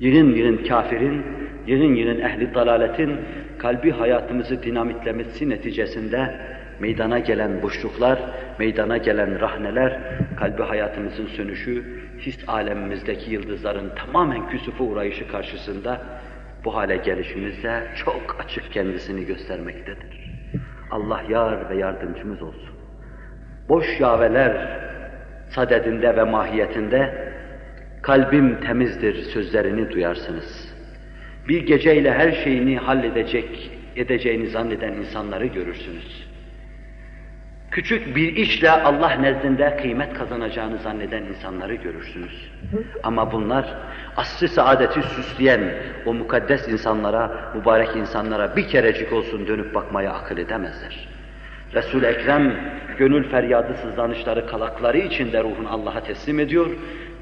Yığın yığın kafirin, yığın yığın ehli dalaletin kalbi hayatımızı dinamitlemesi neticesinde meydana gelen boşluklar, meydana gelen rahneler, kalbi hayatımızın sönüşü, his alemimizdeki yıldızların tamamen küsufa uğrayışı karşısında bu hale gelişimizde çok açık kendisini göstermektedir. Allah yar ve yardımcımız olsun. Boş yaveler sadedinde ve mahiyetinde kalbim temizdir sözlerini duyarsınız. Bir geceyle her şeyini halledecek, edeceğini zanneden insanları görürsünüz. Küçük bir işle Allah nezdinde kıymet kazanacağını zanneden insanları görürsünüz. Ama bunlar asrı saadeti süsleyen o mukaddes insanlara, mübarek insanlara bir kerecik olsun dönüp bakmaya akıl edemezler. Resul-i Ekrem gönül feryadı sızlanışları kalakları içinde ruhun Allah'a teslim ediyor.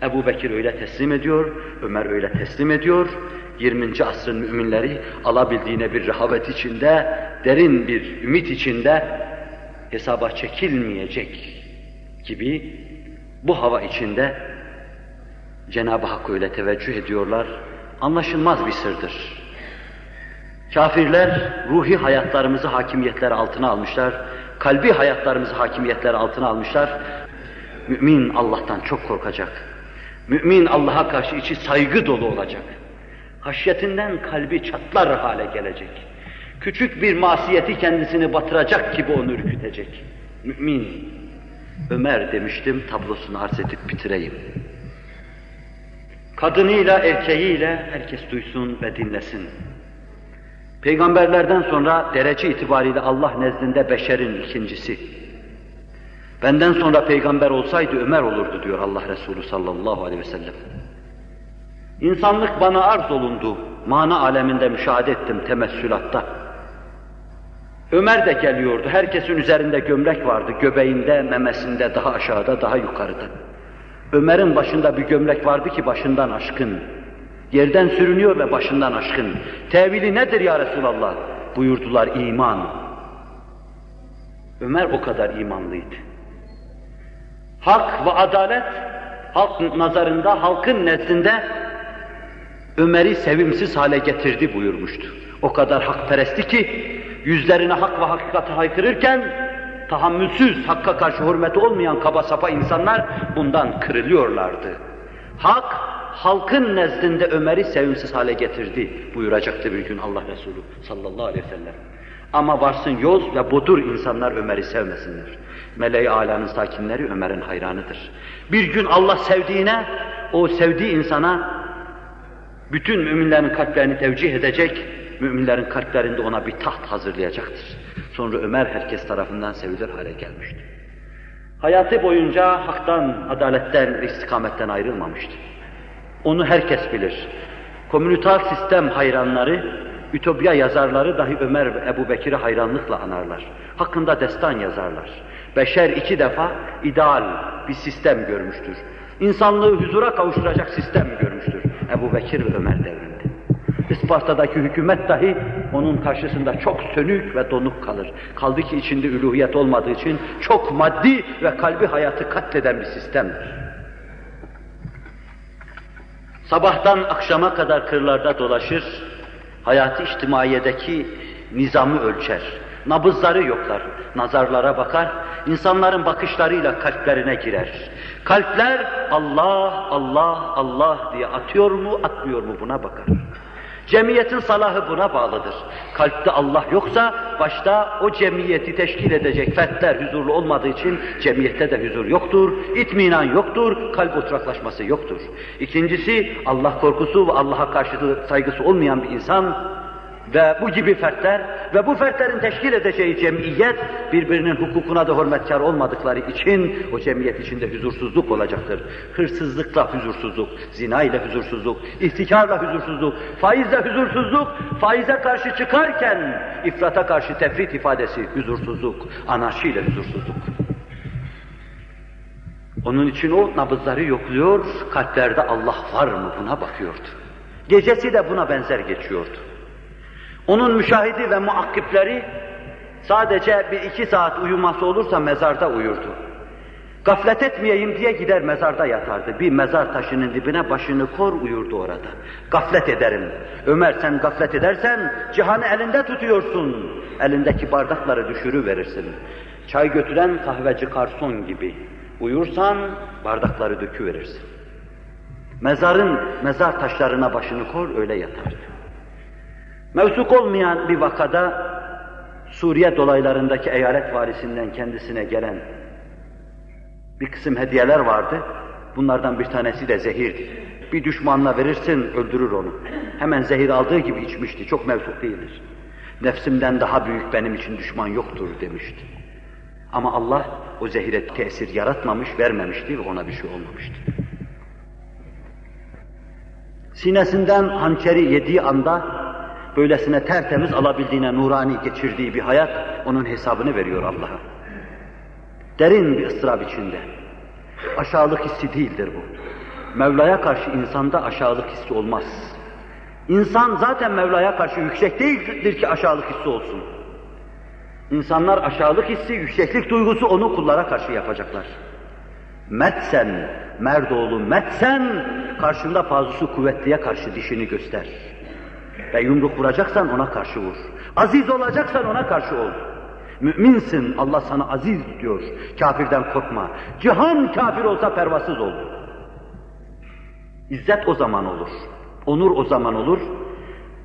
Ebu Bekir öyle teslim ediyor, Ömer öyle teslim ediyor. 20. asrın müminleri alabildiğine bir rehavet içinde, derin bir ümit içinde hesaba çekilmeyecek gibi bu hava içinde Cenab-ı Hak öyle teveccüh ediyorlar. Anlaşılmaz bir sırdır. Kafirler ruhi hayatlarımızı hakimiyetler altına almışlar. Kalbi hayatlarımızı hakimiyetler altına almışlar. Mümin Allah'tan çok korkacak. Mümin Allah'a karşı içi saygı dolu olacak. Haşyetinden kalbi çatlar hale gelecek. Küçük bir masiyeti kendisini batıracak gibi onu ürkütecek. Mümin, Ömer demiştim tablosunu arz edip bitireyim. Kadınıyla erkeğiyle herkes duysun ve dinlesin. Peygamberlerden sonra derece itibariyle Allah nezdinde beşerin ikincisi. Benden sonra peygamber olsaydı Ömer olurdu diyor Allah Resulü sallallahu aleyhi ve sellem. İnsanlık bana arz olundu. Mana aleminde müşahede ettim temessülatta. Ömer de geliyordu. Herkesin üzerinde gömlek vardı. Göbeğinde, memesinde, daha aşağıda, daha yukarıda. Ömer'in başında bir gömlek vardı ki başından aşkın. Yerden sürünüyor ve başından aşkın. Tevili nedir ya Resulallah? Buyurdular iman. Ömer o kadar imanlıydı. Hak ve adalet halk nazarında, halkın nezdinde Ömer'i sevimsiz hale getirdi buyurmuştu. O kadar hakperesti ki yüzlerine hak ve hakikati haykırırken tahammülsüz, hakka karşı hürmeti olmayan kaba sapa insanlar bundan kırılıyorlardı. Hak, halkın nezdinde Ömer'i sevimsiz hale getirdi buyuracaktı bir gün Allah Resulü sallallahu aleyhi ve sellem. Ama varsın yoz ve budur insanlar Ömer'i sevmesinler. Meleği alanın sakinleri Ömer'in hayranıdır. Bir gün Allah sevdiğine, o sevdiği insana bütün müminlerin kalplerini tevcih edecek, müminlerin kalplerinde ona bir taht hazırlayacaktır. Sonra Ömer herkes tarafından sevilir hale gelmişti. Hayatı boyunca haktan, adaletten, istikametten ayrılmamıştı. Onu herkes bilir. Komünital sistem hayranları, Ütopya yazarları dahi Ömer ve Ebu Bekir'i hayranlıkla anarlar. Hakkında destan yazarlar. Beşer iki defa ideal bir sistem görmüştür. İnsanlığı huzura kavuşturacak sistem görmüştür. Ebu Bekir ve Ömer devrinde. Isparta'daki hükümet dahi onun karşısında çok sönük ve donuk kalır. Kaldı ki içinde üluhiyet olmadığı için çok maddi ve kalbi hayatı katleden bir sistemdir. Sabahtan akşama kadar kırlarda dolaşır, hayatı içtimaiyedeki nizamı ölçer. Nabızları yoklar, nazarlara bakar, insanların bakışlarıyla kalplerine girer. Kalpler Allah, Allah, Allah diye atıyor mu, atmıyor mu buna bakar. Cemiyetin salahı buna bağlıdır. Kalpte Allah yoksa başta o cemiyeti teşkil edecek fertler huzurlu olmadığı için cemiyette de huzur yoktur, itminan yoktur, kalp oturaklaşması yoktur. İkincisi Allah korkusu ve Allah'a karşı saygısı olmayan bir insan ve bu gibi fertler ve bu fertlerin teşkil edeceği cemiyet birbirinin hukukuna da hürmetkar olmadıkları için o cemiyet içinde huzursuzluk olacaktır. Hırsızlıkla huzursuzluk, zina ile huzursuzluk, ihtikarla huzursuzluk, faizle huzursuzluk, faize karşı çıkarken ifrata karşı tefrit ifadesi huzursuzluk, anarşiyle huzursuzluk. Onun için o nabızları yokluyor, kalplerde Allah var mı buna bakıyordu. Gecesi de buna benzer geçiyordu. Onun müşahidi ve muakkipleri sadece bir iki saat uyuması olursa mezarda uyurdu. Gaflet etmeyeyim diye gider mezarda yatardı. Bir mezar taşının dibine başını kor uyurdu orada. Gaflet ederim. Ömer sen gaflet edersen cihanı elinde tutuyorsun. Elindeki bardakları düşürü verirsin. Çay götüren kahveci karson gibi. Uyursan bardakları döküverirsin. Mezarın, mezar taşlarına başını kor öyle yatardı. Mevsuk olmayan bir vakada Suriye dolaylarındaki eyalet valisinden kendisine gelen bir kısım hediyeler vardı. Bunlardan bir tanesi de zehirdi. Bir düşmanla verirsin öldürür onu. Hemen zehir aldığı gibi içmişti. Çok mevsuk değildir. Nefsimden daha büyük benim için düşman yoktur demişti. Ama Allah o zehire tesir yaratmamış, vermemişti ve ona bir şey olmamıştı. Sinesinden hançeri yediği anda böylesine tertemiz alabildiğine nurani geçirdiği bir hayat onun hesabını veriyor Allah'a. Derin bir ıstırap içinde. Aşağılık hissi değildir bu. Mevla'ya karşı insanda aşağılık hissi olmaz. İnsan zaten Mevla'ya karşı yüksek değildir ki aşağılık hissi olsun. İnsanlar aşağılık hissi, yükseklik duygusu onu kullara karşı yapacaklar. Metsen, merdoğlu metsen, karşında fazlası kuvvetliye karşı dişini göster. Ve yumruk vuracaksan ona karşı vur. Aziz olacaksan ona karşı ol. Müminsin, Allah sana aziz diyor. Kafirden korkma. Cihan kafir olsa pervasız ol. İzzet o zaman olur. Onur o zaman olur.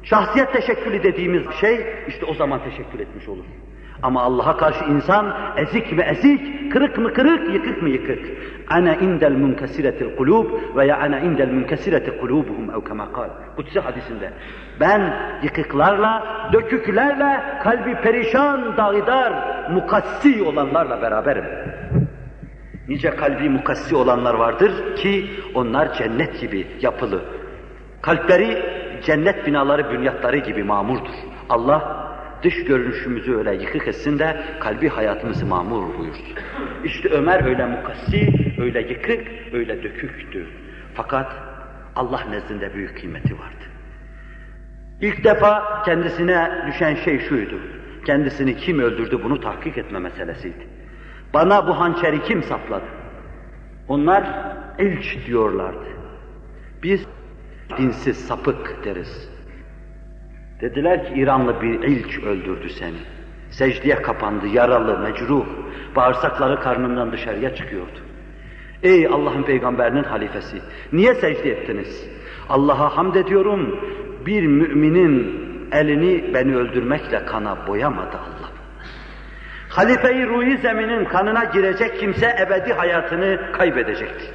Şahsiyet teşekkülü dediğimiz şey işte o zaman teşekkür etmiş olur. Ama Allah'a karşı insan ezik mi ezik, kırık mı kırık, yıkık mı yıkık. Ana indel munkesiretil kulub veya ana indel munkesireti kulubuhum ev kema kal. Kutsi hadisinde. Ben yıkıklarla, döküklerle, kalbi perişan, dağidar, mukassi olanlarla beraberim. Nice kalbi mukassi olanlar vardır ki onlar cennet gibi yapılı. Kalpleri cennet binaları, bünyatları gibi mamurdur. Allah dış görünüşümüzü öyle yıkık etsin de kalbi hayatımızı mamur buyursun. İşte Ömer öyle mukassi, öyle yıkık, öyle döküktü. Fakat Allah nezdinde büyük kıymeti vardı. İlk defa kendisine düşen şey şuydu. Kendisini kim öldürdü bunu tahkik etme meselesiydi. Bana bu hançeri kim sapladı? Onlar ilç diyorlardı. Biz dinsiz sapık deriz. Dediler ki İranlı bir ilç öldürdü seni. Secdeye kapandı, yaralı, mecruh, bağırsakları karnından dışarıya çıkıyordu. Ey Allah'ın peygamberinin halifesi, niye secde ettiniz? Allah'a hamd ediyorum, bir müminin elini beni öldürmekle kana boyamadı Allah. Halife-i Ruhi zeminin kanına girecek kimse ebedi hayatını kaybedecekti.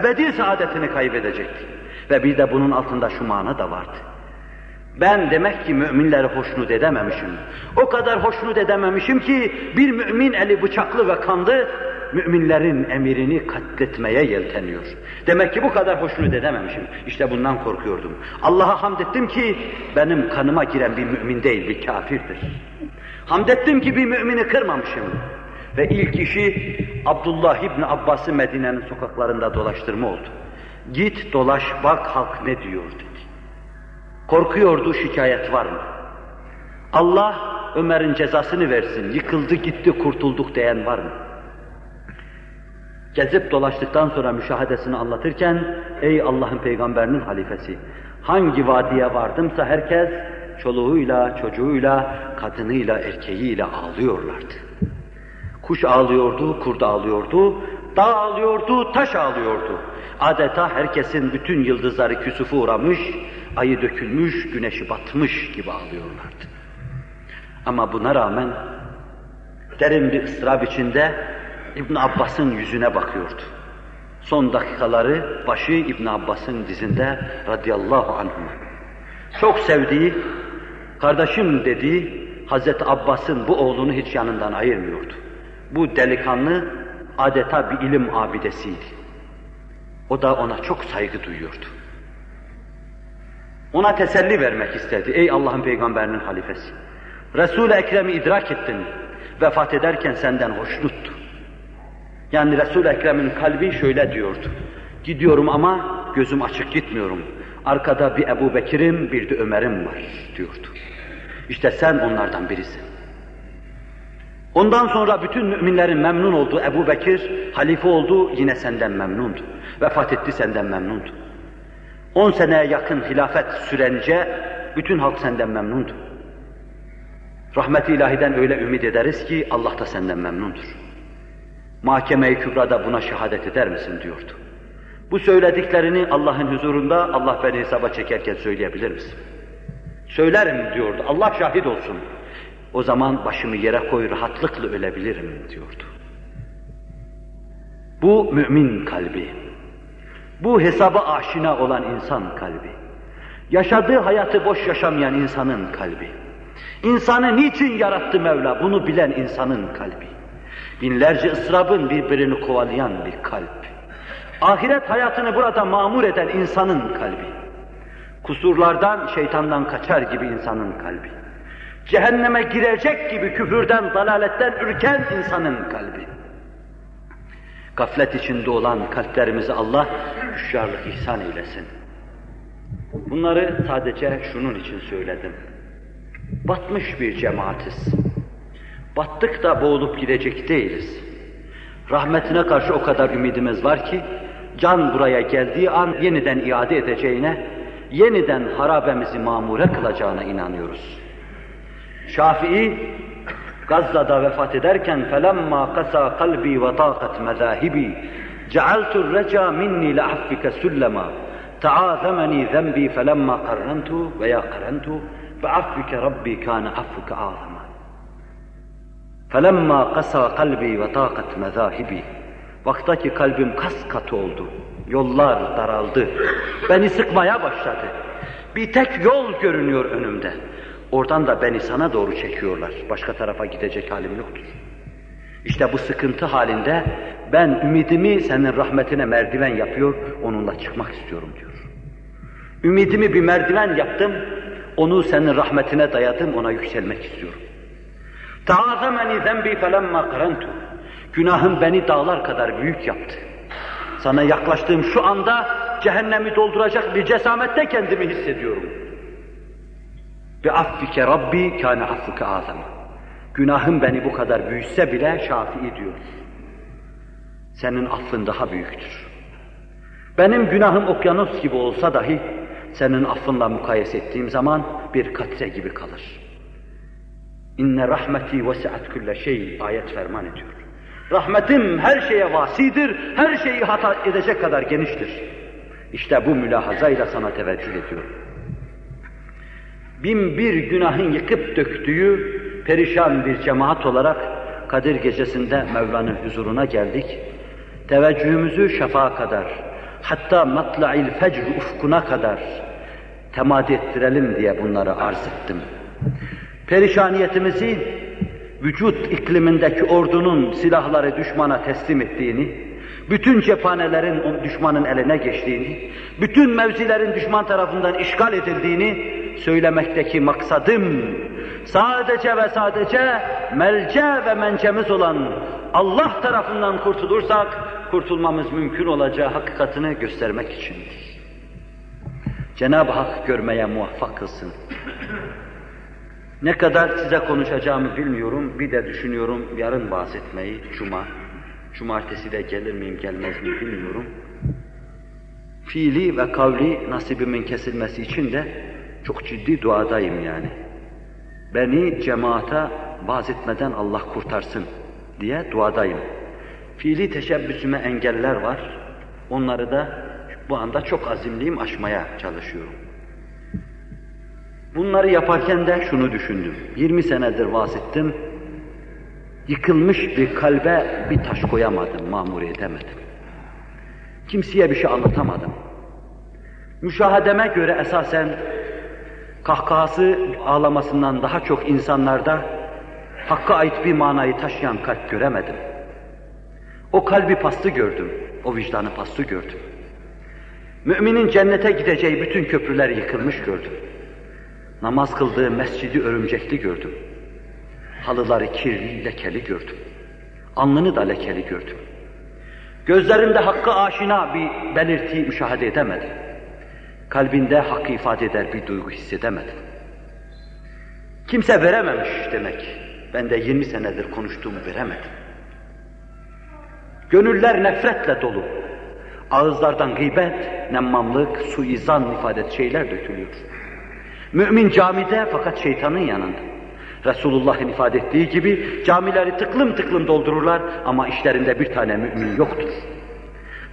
Ebedi saadetini kaybedecekti. Ve bir de bunun altında şu mana da vardı. Ben demek ki müminleri hoşnut edememişim. O kadar hoşnut edememişim ki bir mümin eli bıçaklı ve kanlı müminlerin emirini katletmeye yelteniyor. Demek ki bu kadar hoşnut edememişim. İşte bundan korkuyordum. Allah'a hamd ettim ki benim kanıma giren bir mümin değil, bir kafirdir. Hamd ettim ki bir mümini kırmamışım. Ve ilk işi Abdullah İbni Abbas'ı Medine'nin sokaklarında dolaştırma oldu. Git dolaş bak halk ne diyor dedi. Korkuyordu şikayet var mı? Allah Ömer'in cezasını versin, yıkıldı gitti kurtulduk diyen var mı? Gezip dolaştıktan sonra müşahadesini anlatırken, ey Allah'ın peygamberinin halifesi, hangi vadiye vardımsa herkes çoluğuyla, çocuğuyla, kadınıyla, erkeğiyle ağlıyorlardı. Kuş ağlıyordu, kurt ağlıyordu, dağ ağlıyordu, taş ağlıyordu. Adeta herkesin bütün yıldızları küsufu uğramış, ayı dökülmüş, güneşi batmış gibi ağlıyorlardı. Ama buna rağmen derin bir ıstırap içinde İbn Abbas'ın yüzüne bakıyordu. Son dakikaları başı İbn Abbas'ın dizinde radıyallahu anhuma. Çok sevdiği, kardeşim dediği Hazreti Abbas'ın bu oğlunu hiç yanından ayırmıyordu. Bu delikanlı adeta bir ilim abidesiydi. O da ona çok saygı duyuyordu. Ona teselli vermek istedi. Ey Allah'ın peygamberinin halifesi. Resul-i Ekrem'i idrak ettin. Vefat ederken senden hoşnuttu. Yani Resul-i Ekrem'in kalbi şöyle diyordu. Gidiyorum ama gözüm açık gitmiyorum. Arkada bir Ebu Bekir'im, bir de Ömer'im var diyordu. İşte sen onlardan birisin. Ondan sonra bütün müminlerin memnun olduğu Ebu Bekir, halife oldu, yine senden memnundu. Vefat etti, senden memnundu. On seneye yakın hilafet sürence bütün halk senden memnundu. Rahmet-i ilahiden öyle ümit ederiz ki Allah da senden memnundur. Mahkeme-i Kübra'da buna şehadet eder misin diyordu. Bu söylediklerini Allah'ın huzurunda Allah beni hesaba çekerken söyleyebilir misin? Söylerim diyordu. Allah şahit olsun. O zaman başımı yere koy rahatlıkla ölebilirim diyordu. Bu mümin kalbi. Bu hesaba aşina olan insan kalbi. Yaşadığı hayatı boş yaşamayan insanın kalbi. İnsanı niçin yarattı Mevla bunu bilen insanın kalbi. Binlerce ıstırabın birbirini kovalayan bir kalp. Ahiret hayatını burada mamur eden insanın kalbi. Kusurlardan, şeytandan kaçar gibi insanın kalbi. Cehenneme girecek gibi küfürden, dalaletten ürken insanın kalbi. Gaflet içinde olan kalplerimizi Allah hüşyarlık ihsan eylesin. Bunları sadece şunun için söyledim. Batmış bir cemaatiz. Battık da boğulup gidecek değiliz. Rahmetine karşı o kadar ümidimiz var ki, can buraya geldiği an yeniden iade edeceğine, yeniden harabemizi mamure kılacağına inanıyoruz. Şafii, Gazze'da vefat ederken فَلَمَّا قَسَى قَلْبِي وَطَاقَتْ مَذَاهِبِي جَعَلْتُ الرَّجَى مِنِّي لَعَفِّكَ سُلَّمًا تعاظمني ذنبي فلما قرنت veya قرنت بعفوك ربي كان عفوك أعظما فلما قسى قلبي وطاقت مذاهبي Vaktaki kalbim kas katı oldu. Yollar daraldı. Beni sıkmaya başladı. Bir tek yol görünüyor önümde. Oradan da beni sana doğru çekiyorlar. Başka tarafa gidecek halim yoktur. İşte bu sıkıntı halinde ben ümidimi senin rahmetine merdiven yapıyor, onunla çıkmak istiyorum diyor. Ümidimi bir merdiven yaptım, onu senin rahmetine dayadım, ona yükselmek istiyorum. Ta'azemeni zembi felemma karantu. Günahım beni dağlar kadar büyük yaptı. Sana yaklaştığım şu anda cehennemi dolduracak bir cesamette kendimi hissediyorum. Bi affike Rabbi kâne affuke azama. Günahım beni bu kadar büyütse bile Şafii diyor. Senin affın daha büyüktür. Benim günahım okyanus gibi olsa dahi senin affınla mukayese ettiğim zaman bir katre gibi kalır. İnne rahmeti vesiat külle şey ayet ferman ediyor. Rahmetim her şeye vasidir, her şeyi hata edecek kadar geniştir. İşte bu mülahazayla sana teveccüh ediyorum. Bin bir günahın yıkıp döktüğü perişan bir cemaat olarak Kadir gecesinde Mevla'nın huzuruna geldik. Teveccühümüzü şafağa kadar, hatta matla'il fecr ufkuna kadar temadi ettirelim diye bunları arz ettim. Perişaniyetimizi vücut iklimindeki ordunun silahları düşmana teslim ettiğini, bütün cephanelerin düşmanın eline geçtiğini, bütün mevzilerin düşman tarafından işgal edildiğini söylemekteki maksadım, sadece ve sadece melce ve mencemiz olan Allah tarafından kurtulursak, kurtulmamız mümkün olacağı hakikatini göstermek içindir. Cenab-ı Hak görmeye muvaffak kılsın. Ne kadar size konuşacağımı bilmiyorum, bir de düşünüyorum yarın bahsetmeyi, cuma. Cumartesi de gelir miyim, gelmez miyim bilmiyorum. Fiili ve kavli nasibimin kesilmesi için de çok ciddi duadayım yani. Beni cemaate vaaz etmeden Allah kurtarsın diye duadayım. Fiili teşebbüsüme engeller var. Onları da bu anda çok azimliyim aşmaya çalışıyorum. Bunları yaparken de şunu düşündüm. 20 senedir vaaz ettim. Yıkılmış bir kalbe bir taş koyamadım, mamur edemedim. Kimseye bir şey anlatamadım. Müşahedeme göre esasen kahkahası ağlamasından daha çok insanlarda Hakk'a ait bir manayı taşıyan kalp göremedim. O kalbi pastı gördüm, o vicdanı pastı gördüm. Müminin cennete gideceği bütün köprüler yıkılmış gördüm. Namaz kıldığı mescidi örümcekli gördüm. Halıları kirli, lekeli gördüm. Alnını da lekeli gördüm. Gözlerinde hakkı aşina bir belirti müşahede edemedim. Kalbinde hakkı ifade eder bir duygu hissedemedim. Kimse verememiş demek. Ben de 20 senedir konuştuğumu veremedim. Gönüller nefretle dolu. Ağızlardan gıybet, nemmamlık, suizan ifade şeyler dökülüyor. Mümin camide fakat şeytanın yanında. Resulullah'ın ifade ettiği gibi camileri tıklım tıklım doldururlar ama işlerinde bir tane mümin yoktur.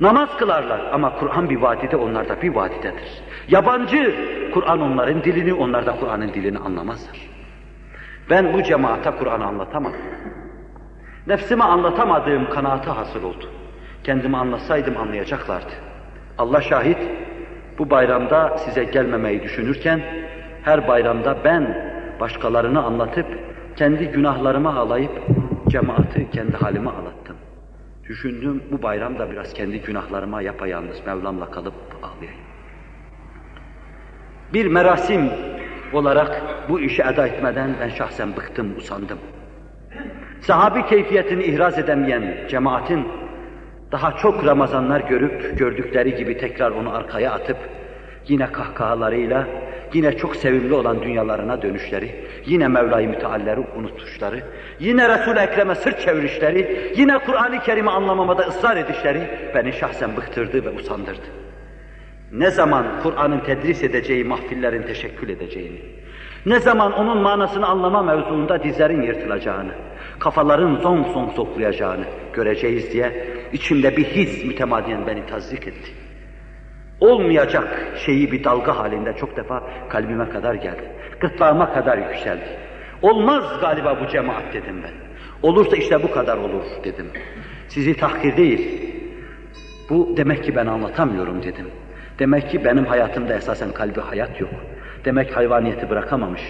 Namaz kılarlar ama Kur'an bir vadide onlar da bir vadidedir. Yabancı Kur'an onların dilini, onlar da Kur'an'ın dilini anlamazlar. Ben bu cemaate Kur'an'ı anlatamadım. Nefsime anlatamadığım kanaati hasıl oldu. Kendimi anlasaydım anlayacaklardı. Allah şahit, bu bayramda size gelmemeyi düşünürken, her bayramda ben başkalarını anlatıp, kendi günahlarıma ağlayıp, cemaati kendi halime ağlattım. Düşündüm, bu bayramda biraz kendi günahlarıma yapayalnız Mevlam'la kalıp ağlayayım. Bir merasim olarak bu işi eda etmeden ben şahsen bıktım, usandım. Sahabi keyfiyetini ihraz edemeyen cemaatin daha çok Ramazanlar görüp gördükleri gibi tekrar onu arkaya atıp yine kahkahalarıyla, yine çok sevimli olan dünyalarına dönüşleri, yine Mevla-i Mütealler'i unutuşları, yine Resul-i Ekrem'e sırt çevirişleri, yine Kur'an-ı Kerim'i anlamamada ısrar edişleri beni şahsen bıktırdı ve usandırdı. Ne zaman Kur'an'ın tedris edeceği mahfillerin teşekkül edeceğini, ne zaman onun manasını anlama mevzuunda dizlerin yırtılacağını, kafaların son son soklayacağını göreceğiz diye içimde bir his mütemadiyen beni tazdik etti. Olmayacak şeyi bir dalga halinde çok defa kalbime kadar geldi. Gırtlağıma kadar yükseldi. Olmaz galiba bu cemaat dedim ben. Olursa işte bu kadar olur dedim. Sizi tahkir değil. Bu demek ki ben anlatamıyorum dedim. Demek ki benim hayatımda esasen kalbi hayat yok. Demek hayvaniyeti bırakamamış.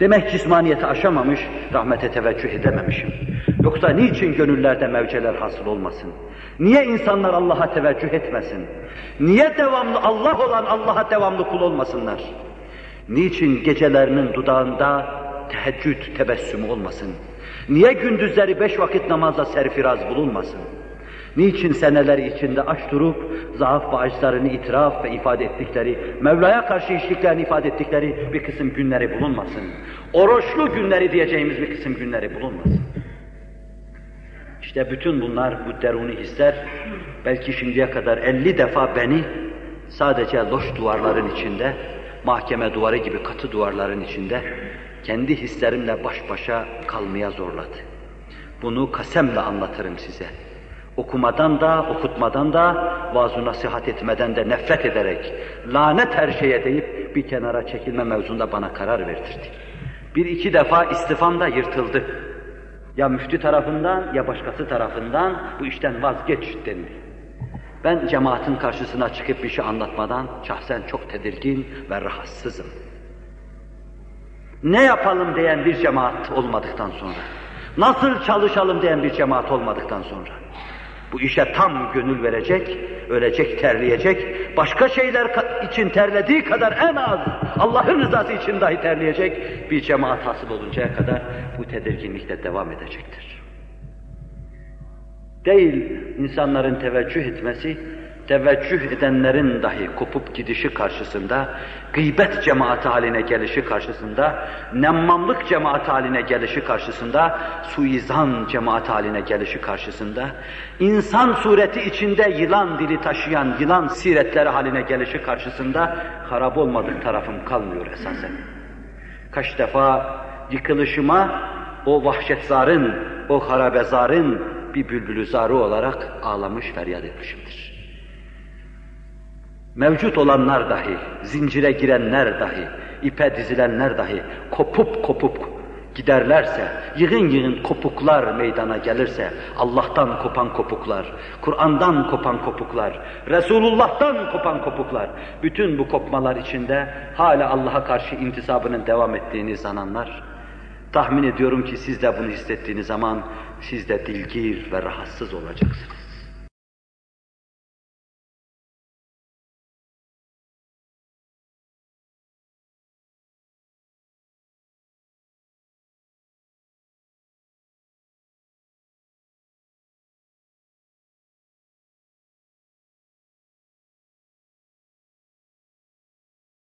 Demek cismaniyeti aşamamış, rahmete teveccüh edememişim. Yoksa niçin gönüllerde mevceler hasıl olmasın? Niye insanlar Allah'a teveccüh etmesin? Niye devamlı Allah olan Allah'a devamlı kul olmasınlar? Niçin gecelerinin dudağında teheccüd tebessümü olmasın? Niye gündüzleri beş vakit namazda serfiraz bulunmasın? Niçin seneler içinde aç durup zaaf ve acılarını itiraf ve ifade ettikleri, Mevla'ya karşı işliklerini ifade ettikleri bir kısım günleri bulunmasın? Oruçlu günleri diyeceğimiz bir kısım günleri bulunmasın? İşte bütün bunlar, bu deruni hisler, belki şimdiye kadar 50 defa beni sadece loş duvarların içinde, mahkeme duvarı gibi katı duvarların içinde, kendi hislerimle baş başa kalmaya zorladı. Bunu kasemle anlatırım size. Okumadan da, okutmadan da, vaaz nasihat etmeden de nefret ederek, lanet her şeye deyip bir kenara çekilme mevzunda bana karar verdirdi. Bir iki defa istifam da yırtıldı. Ya müftü tarafından ya başkası tarafından bu işten vazgeç dendi. Ben cemaatin karşısına çıkıp bir şey anlatmadan şahsen çok tedirgin ve rahatsızım. Ne yapalım diyen bir cemaat olmadıktan sonra, nasıl çalışalım diyen bir cemaat olmadıktan sonra, bu işe tam gönül verecek, ölecek, terleyecek, başka şeyler için terlediği kadar en az Allah'ın rızası için dahi terleyecek bir cemaat hasıl oluncaya kadar bu tedirginlikte devam edecektir. Değil insanların teveccüh etmesi, teveccüh edenlerin dahi kopup gidişi karşısında, gıybet cemaati haline gelişi karşısında, nemmamlık cemaati haline gelişi karşısında, suizan cemaati haline gelişi karşısında, insan sureti içinde yılan dili taşıyan yılan siretleri haline gelişi karşısında, harap olmadık tarafım kalmıyor esasen. Kaç defa yıkılışıma o vahşetzarın, o harabezarın bir bülbülü zarı olarak ağlamış feryat etmişimdir mevcut olanlar dahi, zincire girenler dahi, ipe dizilenler dahi kopup kopup giderlerse, yığın yığın kopuklar meydana gelirse, Allah'tan kopan kopuklar, Kur'an'dan kopan kopuklar, Resulullah'tan kopan kopuklar, bütün bu kopmalar içinde hala Allah'a karşı intisabının devam ettiğini zananlar, tahmin ediyorum ki siz de bunu hissettiğiniz zaman siz de dilgir ve rahatsız olacaksınız.